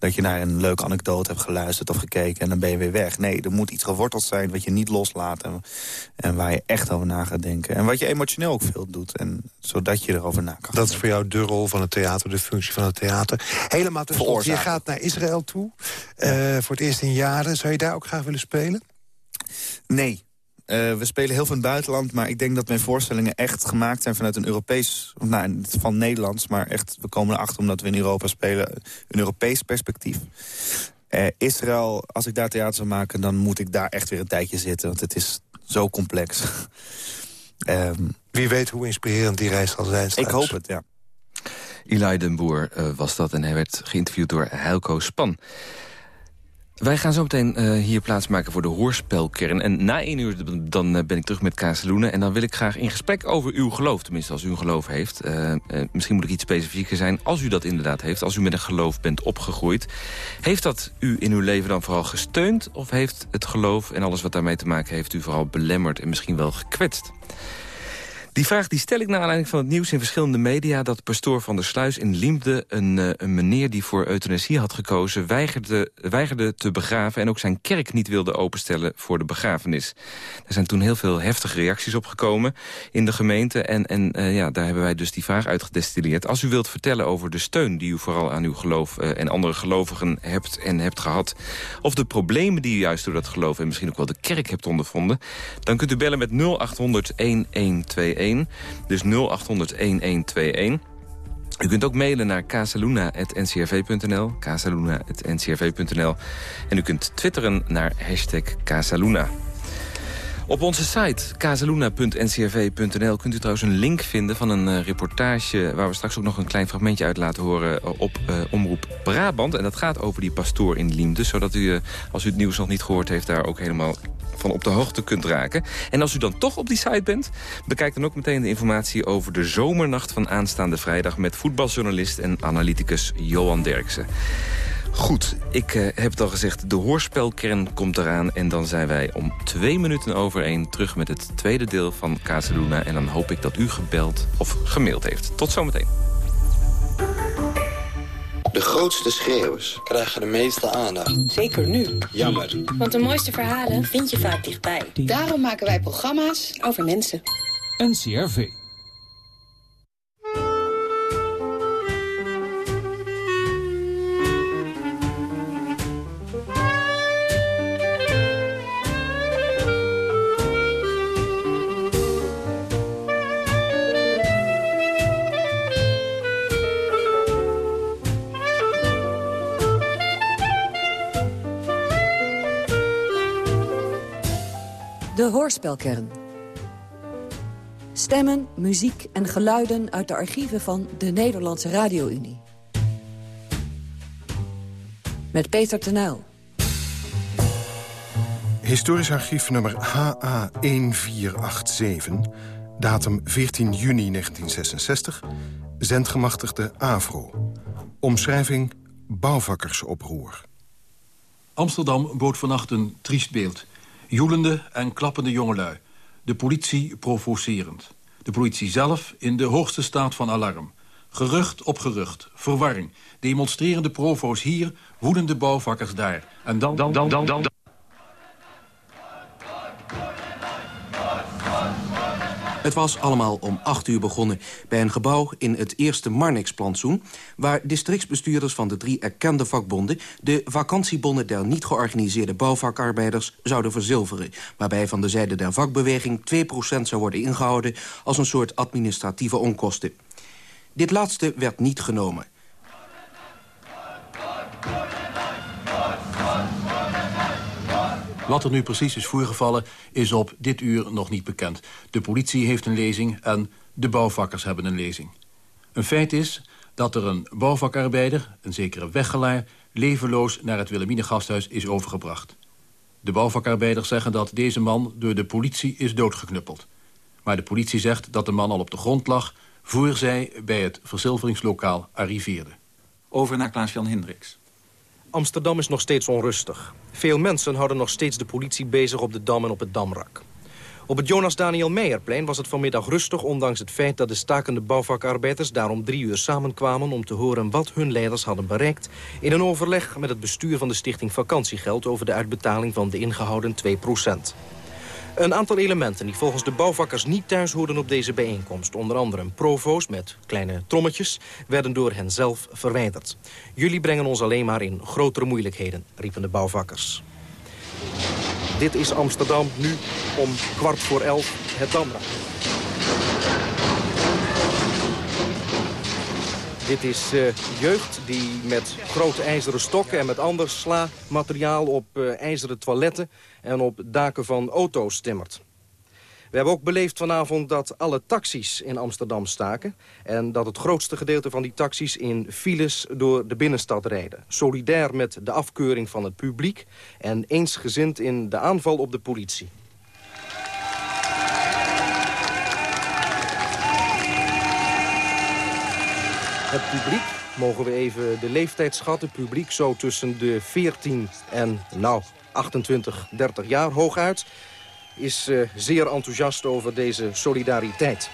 dat je naar een leuke anekdote hebt geluisterd of gekeken... en dan ben je weer weg. Nee, er moet iets geworteld zijn wat je niet loslaat... en, en waar je echt over na gaat denken. En wat je emotioneel ook veel doet. En, zodat je erover na kan Dat is voor jou de rol van het theater, de functie van het theater. Helemaal tenslotte, je gaat naar Israël toe. Uh, voor het eerst in jaren. Zou je daar ook graag willen spelen? Nee, uh, we spelen heel veel in het buitenland, maar ik denk dat mijn voorstellingen echt gemaakt zijn vanuit een Europees, nou, van Nederlands, maar echt, we komen erachter omdat we in Europa spelen, een Europees perspectief. Uh, Israël, als ik daar theater zou maken, dan moet ik daar echt weer een tijdje zitten, want het is zo complex. um, Wie weet hoe inspirerend die reis zal zijn straks. Ik hoop het, ja. Eli den Boer uh, was dat en hij werd geïnterviewd door Heilko Span. Wij gaan zo meteen uh, hier plaatsmaken voor de hoorspelkern. En na één uur dan uh, ben ik terug met Kazeloenen. En dan wil ik graag in gesprek over uw geloof. Tenminste, als u een geloof heeft. Uh, misschien moet ik iets specifieker zijn. Als u dat inderdaad heeft. Als u met een geloof bent opgegroeid. Heeft dat u in uw leven dan vooral gesteund? Of heeft het geloof en alles wat daarmee te maken heeft... u vooral belemmerd en misschien wel gekwetst? Die vraag die stel ik naar aanleiding van het nieuws in verschillende media... dat pastoor van der Sluis in Liemde een, uh, een meneer die voor euthanasie had gekozen... Weigerde, weigerde te begraven en ook zijn kerk niet wilde openstellen voor de begrafenis. Er zijn toen heel veel heftige reacties op gekomen in de gemeente... en, en uh, ja, daar hebben wij dus die vraag uitgedestilleerd. Als u wilt vertellen over de steun die u vooral aan uw geloof... Uh, en andere gelovigen hebt en hebt gehad... of de problemen die u juist door dat geloof en misschien ook wel de kerk hebt ondervonden... dan kunt u bellen met 0800 1121 dus 0800 1121. U kunt ook mailen naar casaluna.ncrv.nl, casaluna.ncrv.nl. En u kunt twitteren naar hashtag Casaluna. Op onze site kazeluna.ncrv.nl kunt u trouwens een link vinden van een uh, reportage... waar we straks ook nog een klein fragmentje uit laten horen uh, op uh, Omroep Brabant. En dat gaat over die pastoor in Liemde. Zodat u, als u het nieuws nog niet gehoord heeft, daar ook helemaal van op de hoogte kunt raken. En als u dan toch op die site bent, bekijk dan ook meteen de informatie over de zomernacht van aanstaande vrijdag... met voetbaljournalist en analyticus Johan Derksen. Goed, ik uh, heb het al gezegd, de hoorspelkern komt eraan... en dan zijn wij om twee minuten over één terug met het tweede deel van Casaluna... en dan hoop ik dat u gebeld of gemaild heeft. Tot zometeen. De grootste schreeuwers krijgen de meeste aandacht. Zeker nu. Jammer. Want de mooiste verhalen vind je vaak dichtbij. Daarom maken wij programma's over mensen. NCRV. De hoorspelkern. Stemmen, muziek en geluiden uit de archieven van de Nederlandse Radio-Unie. Met Peter Tenuil. Historisch archief nummer HA1487, datum 14 juni 1966, zendgemachtigde AVRO. Omschrijving bouwvakkersoproer. Amsterdam bood vannacht een triest beeld. Joelende en klappende jongelui. De politie provocerend. De politie zelf in de hoogste staat van alarm. Gerucht op gerucht, verwarring. Demonstrerende provo's hier, woedende bouwvakkers daar. En dan, dan, dan, dan, dan. Het was allemaal om 8 uur begonnen bij een gebouw in het eerste Marnix-plantsoen... waar districtsbestuurders van de drie erkende vakbonden... de vakantiebonnen der niet georganiseerde bouwvakarbeiders zouden verzilveren... waarbij van de zijde der vakbeweging 2% zou worden ingehouden... als een soort administratieve onkosten. Dit laatste werd niet genomen. Wat er nu precies is voorgevallen is op dit uur nog niet bekend. De politie heeft een lezing en de bouwvakkers hebben een lezing. Een feit is dat er een bouwvakarbeider, een zekere weggelaar... levenloos naar het Wilhelmine-gasthuis is overgebracht. De bouwvakarbeiders zeggen dat deze man door de politie is doodgeknuppeld. Maar de politie zegt dat de man al op de grond lag... voor zij bij het verzilveringslokaal arriveerde. Over naar Klaas-Jan Hendricks. Amsterdam is nog steeds onrustig. Veel mensen houden nog steeds de politie bezig op de Dam en op het Damrak. Op het Jonas Daniel Meijerplein was het vanmiddag rustig... ondanks het feit dat de stakende bouwvakarbeiders daarom drie uur samenkwamen... om te horen wat hun leiders hadden bereikt... in een overleg met het bestuur van de stichting Vakantiegeld... over de uitbetaling van de ingehouden 2 een aantal elementen die volgens de bouwvakkers niet thuis hoorden op deze bijeenkomst... onder andere een provo's met kleine trommetjes... werden door hen zelf verwijderd. Jullie brengen ons alleen maar in grotere moeilijkheden, riepen de bouwvakkers. Dit is Amsterdam nu om kwart voor elf het Damrak. Dit is uh, jeugd die met grote ijzeren stokken en met ander sla-materiaal op uh, ijzeren toiletten en op daken van auto's timmert. We hebben ook beleefd vanavond dat alle taxis in Amsterdam staken... en dat het grootste gedeelte van die taxis in files door de binnenstad rijden. Solidair met de afkeuring van het publiek... en eensgezind in de aanval op de politie. Het publiek, mogen we even de leeftijd schatten... publiek zo tussen de 14 en, nou, 28, 30 jaar hooguit... is uh, zeer enthousiast over deze solidariteit.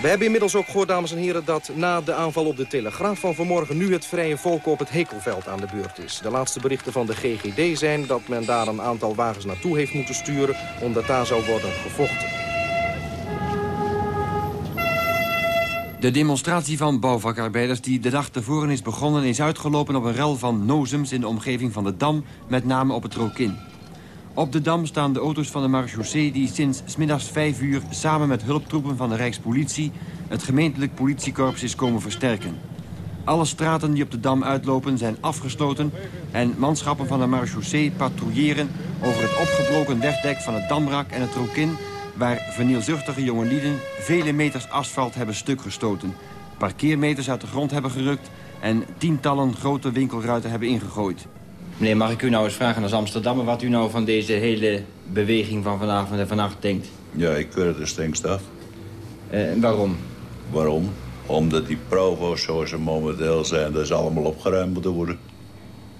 We hebben inmiddels ook gehoord, dames en heren, dat na de aanval op de Telegraaf van vanmorgen... nu het vrije volk op het Hekelveld aan de beurt is. De laatste berichten van de GGD zijn dat men daar een aantal wagens naartoe heeft moeten sturen... omdat daar zou worden gevochten. De demonstratie van bouwvakarbeiders die de dag tevoren is begonnen... is uitgelopen op een rel van nozems in de omgeving van de Dam... met name op het Rokin. Op de Dam staan de auto's van de marechaussee... die sinds smiddags vijf uur samen met hulptroepen van de Rijkspolitie... het gemeentelijk politiekorps is komen versterken. Alle straten die op de Dam uitlopen zijn afgesloten... en manschappen van de marechaussee patrouilleren over het opgebroken wegdek van het Damrak en het Rokin... waar vernielzuchtige jongelieden vele meters asfalt hebben stuk gestoten... parkeermeters uit de grond hebben gerukt... en tientallen grote winkelruiten hebben ingegooid. Meneer, mag ik u nou eens vragen als Amsterdammer... wat u nou van deze hele beweging van vandaag en vannacht denkt? Ja, ik keur het de strengst af. Uh, waarom? Waarom? Omdat die provo's zoals ze momenteel zijn... dat ze allemaal opgeruimd moeten worden.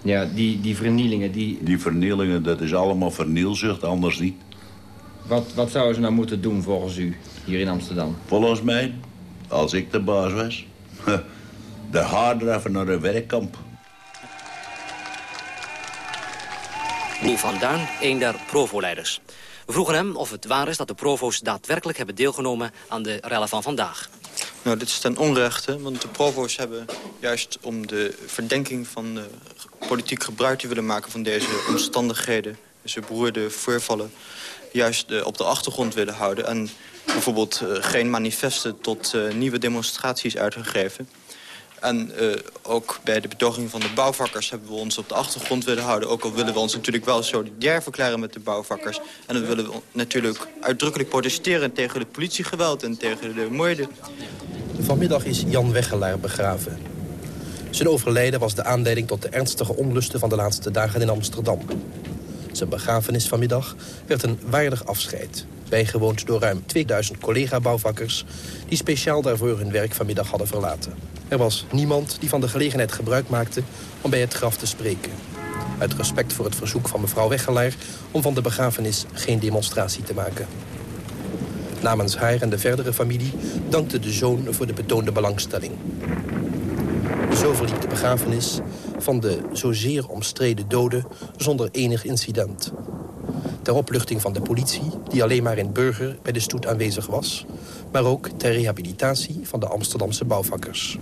Ja, die, die vernielingen, die... Die vernielingen, dat is allemaal vernielzucht, anders niet. Wat, wat zouden ze nou moeten doen volgens u hier in Amsterdam? Volgens mij, als ik de baas was... de haardreffen naar een werkkamp. Lou van Duin, een der provo-leiders. We vroegen hem of het waar is dat de provo's daadwerkelijk hebben deelgenomen aan de rellen van vandaag. Nou, dit is ten onrechte, want de provo's hebben juist om de verdenking van de politiek gebruik te willen maken van deze omstandigheden, deze beroerde voorvallen, juist uh, op de achtergrond willen houden en bijvoorbeeld uh, geen manifesten tot uh, nieuwe demonstraties uitgegeven. En ook bij de betoging van de bouwvakkers hebben we ons op de achtergrond willen houden. Ook al willen we ons natuurlijk wel solidair verklaren met de bouwvakkers. En dan willen we natuurlijk uitdrukkelijk protesteren tegen de politiegeweld en tegen de moorden. Vanmiddag is Jan Weggelaar begraven. Zijn overlijden was de aanleiding tot de ernstige onlusten van de laatste dagen in Amsterdam. Zijn begrafenis vanmiddag werd een waardig afscheid. Bijgewoond door ruim 2000 collega-bouwvakkers... die speciaal daarvoor hun werk vanmiddag hadden verlaten. Er was niemand die van de gelegenheid gebruik maakte om bij het graf te spreken. Uit respect voor het verzoek van mevrouw Weggelaar... om van de begrafenis geen demonstratie te maken. Namens haar en de verdere familie dankte de zoon voor de betoonde belangstelling. Zo verliep de begrafenis van de zozeer omstreden doden zonder enig incident. Ter opluchting van de politie, die alleen maar in Burger bij de stoet aanwezig was... maar ook ter rehabilitatie van de Amsterdamse bouwvakkers.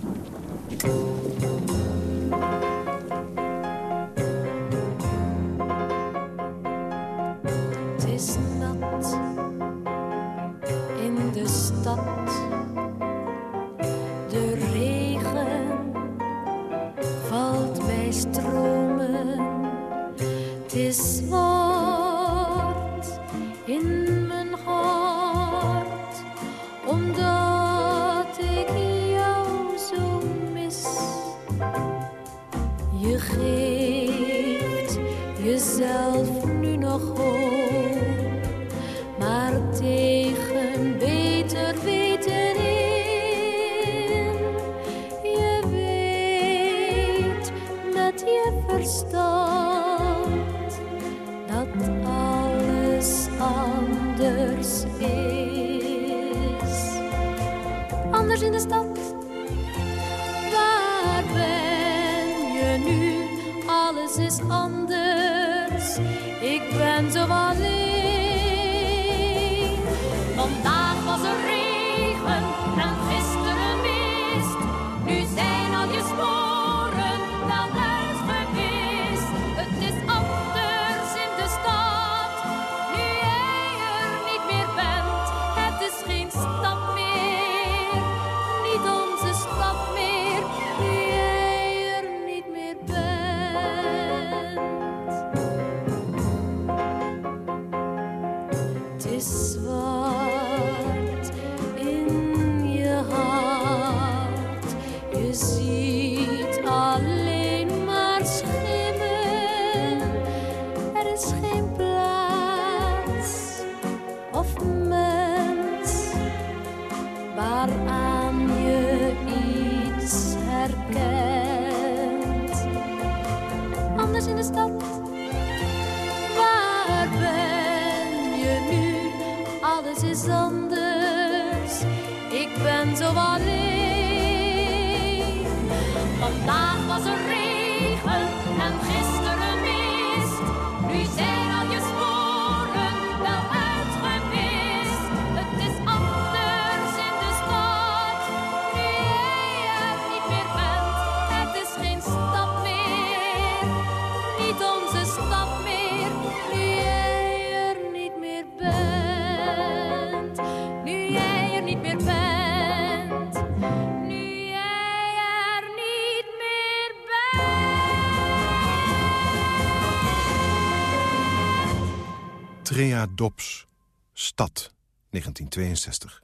Dobbs, Stad, 1962.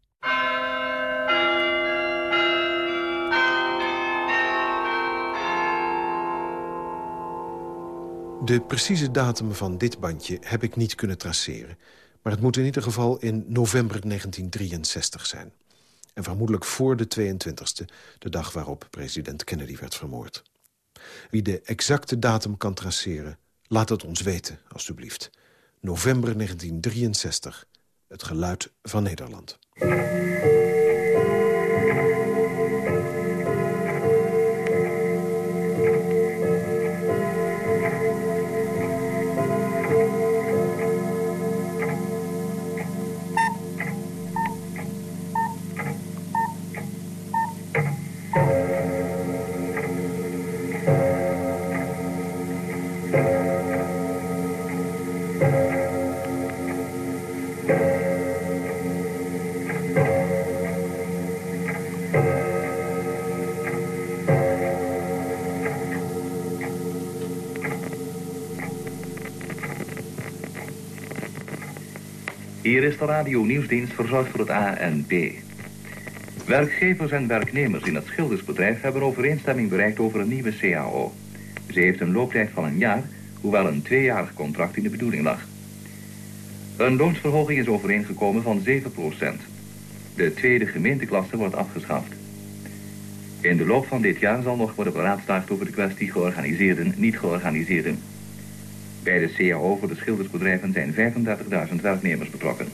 De precieze datum van dit bandje heb ik niet kunnen traceren. Maar het moet in ieder geval in november 1963 zijn. En vermoedelijk voor de 22e, de dag waarop president Kennedy werd vermoord. Wie de exacte datum kan traceren, laat het ons weten, alstublieft. November 1963, het geluid van Nederland. Radio-nieuwsdienst verzorgd door het ANP. Werkgevers en werknemers in het schildersbedrijf hebben overeenstemming bereikt over een nieuwe CAO. Ze heeft een looptijd van een jaar, hoewel een tweejarig contract in de bedoeling lag. Een loonsverhoging is overeengekomen van 7%. De tweede gemeenteklasse wordt afgeschaft. In de loop van dit jaar zal nog worden beraadslaagd over de kwestie georganiseerden, niet georganiseerden. Bij de CAO voor de schildersbedrijven zijn 35.000 werknemers betrokken.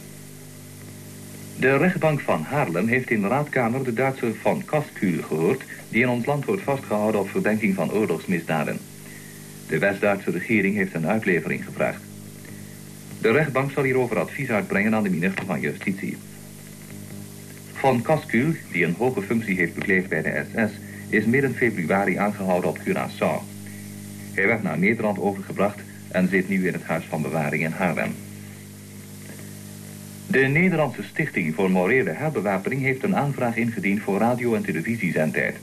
De rechtbank van Haarlem heeft in de raadkamer de Duitse Van Kastkühl gehoord... die in ons land wordt vastgehouden op verdenking van oorlogsmisdaden. De West-Duitse regering heeft een uitlevering gevraagd. De rechtbank zal hierover advies uitbrengen aan de minister van Justitie. Van Kastkühl, die een hoge functie heeft bekleed bij de SS... is midden februari aangehouden op Curaçao. Hij werd naar Nederland overgebracht en zit nu in het Huis van Bewaring in Haarlem. De Nederlandse Stichting voor Morele Herbewapening heeft een aanvraag ingediend voor radio- en televisiezendtijd.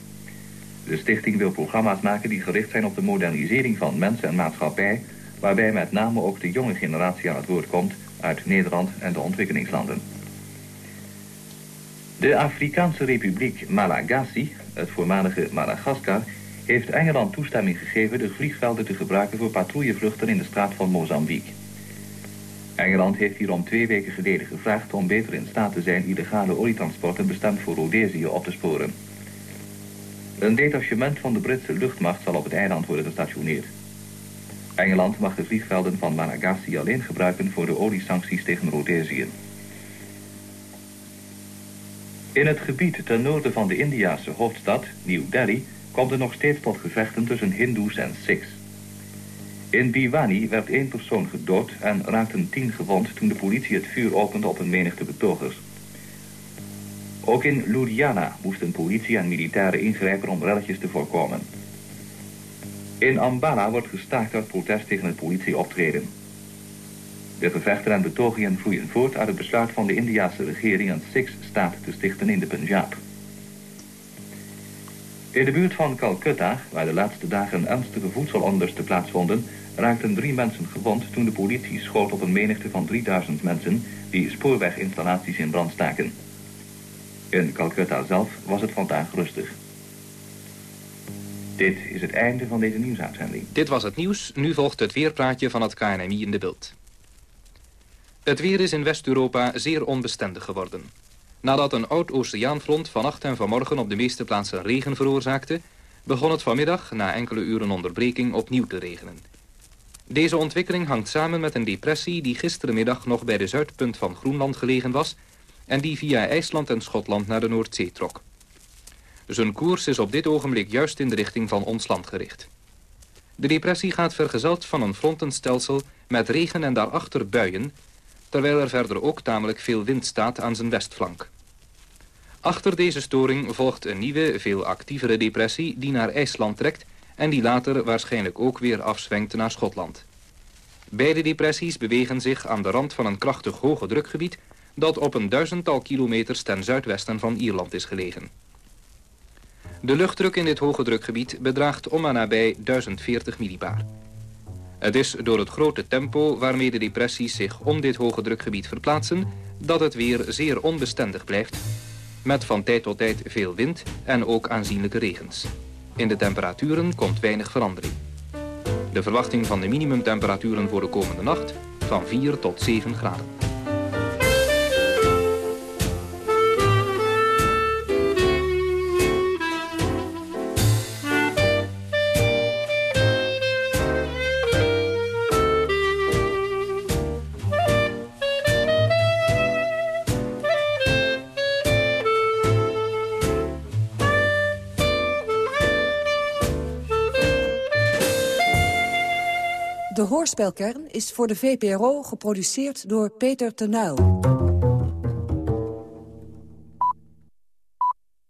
De stichting wil programma's maken die gericht zijn op de modernisering van mensen en maatschappij, waarbij met name ook de jonge generatie aan het woord komt uit Nederland en de ontwikkelingslanden. De Afrikaanse Republiek Malagasy, het voormalige Madagaskar, heeft Engeland toestemming gegeven de vliegvelden te gebruiken voor patrouillevluchten in de straat van Mozambique. Engeland heeft hierom twee weken geleden gevraagd om beter in staat te zijn illegale olietransporten bestemd voor Rhodesië op te sporen. Een detachement van de Britse luchtmacht zal op het eiland worden gestationeerd. Engeland mag de vliegvelden van Malagasy alleen gebruiken voor de oliesancties tegen Rhodesië. In het gebied ten noorden van de Indiase hoofdstad, New Delhi, komt er nog steeds tot gevechten tussen hindoes en sikhs. In Bhiwani werd één persoon gedood en raakten tien gewond toen de politie het vuur opende op een menigte betogers. Ook in Ludhiana moesten politie en militairen ingrijpen om relletjes te voorkomen. In Ambala wordt gestaakt uit protest tegen het politieoptreden. De gevechten en betogingen vloeien voort uit het besluit van de Indiase regering een Sikhs-staat te stichten in de Punjab. In de buurt van Calcutta, waar de laatste dagen ernstige voedselonderste plaatsvonden, raakten drie mensen gewond toen de politie schoot op een menigte van 3000 mensen die spoorweginstallaties in brand staken. In Calcutta zelf was het vandaag rustig. Dit is het einde van deze nieuwsuitzending. Dit was het nieuws. Nu volgt het weerpraatje van het KNMI in de beeld. Het weer is in West-Europa zeer onbestendig geworden. Nadat een oud oceaanfront vannacht en vanmorgen op de meeste plaatsen regen veroorzaakte, begon het vanmiddag, na enkele uren onderbreking, opnieuw te regenen. Deze ontwikkeling hangt samen met een depressie die gisterenmiddag nog bij de zuidpunt van Groenland gelegen was en die via IJsland en Schotland naar de Noordzee trok. Zijn koers is op dit ogenblik juist in de richting van ons land gericht. De depressie gaat vergezeld van een frontenstelsel met regen en daarachter buien, terwijl er verder ook tamelijk veel wind staat aan zijn westflank. Achter deze storing volgt een nieuwe, veel actievere depressie die naar IJsland trekt en die later waarschijnlijk ook weer afzwengt naar Schotland. Beide depressies bewegen zich aan de rand van een krachtig hoge drukgebied dat op een duizendtal kilometers ten zuidwesten van Ierland is gelegen. De luchtdruk in dit hoge drukgebied bedraagt om en nabij 1040 millibar. Het is door het grote tempo waarmee de depressies zich om dit hoge drukgebied verplaatsen... dat het weer zeer onbestendig blijft, met van tijd tot tijd veel wind en ook aanzienlijke regens. In de temperaturen komt weinig verandering. De verwachting van de minimumtemperaturen voor de komende nacht van 4 tot 7 graden. De hoorspelkern is voor de VPRO geproduceerd door Peter Tenuil.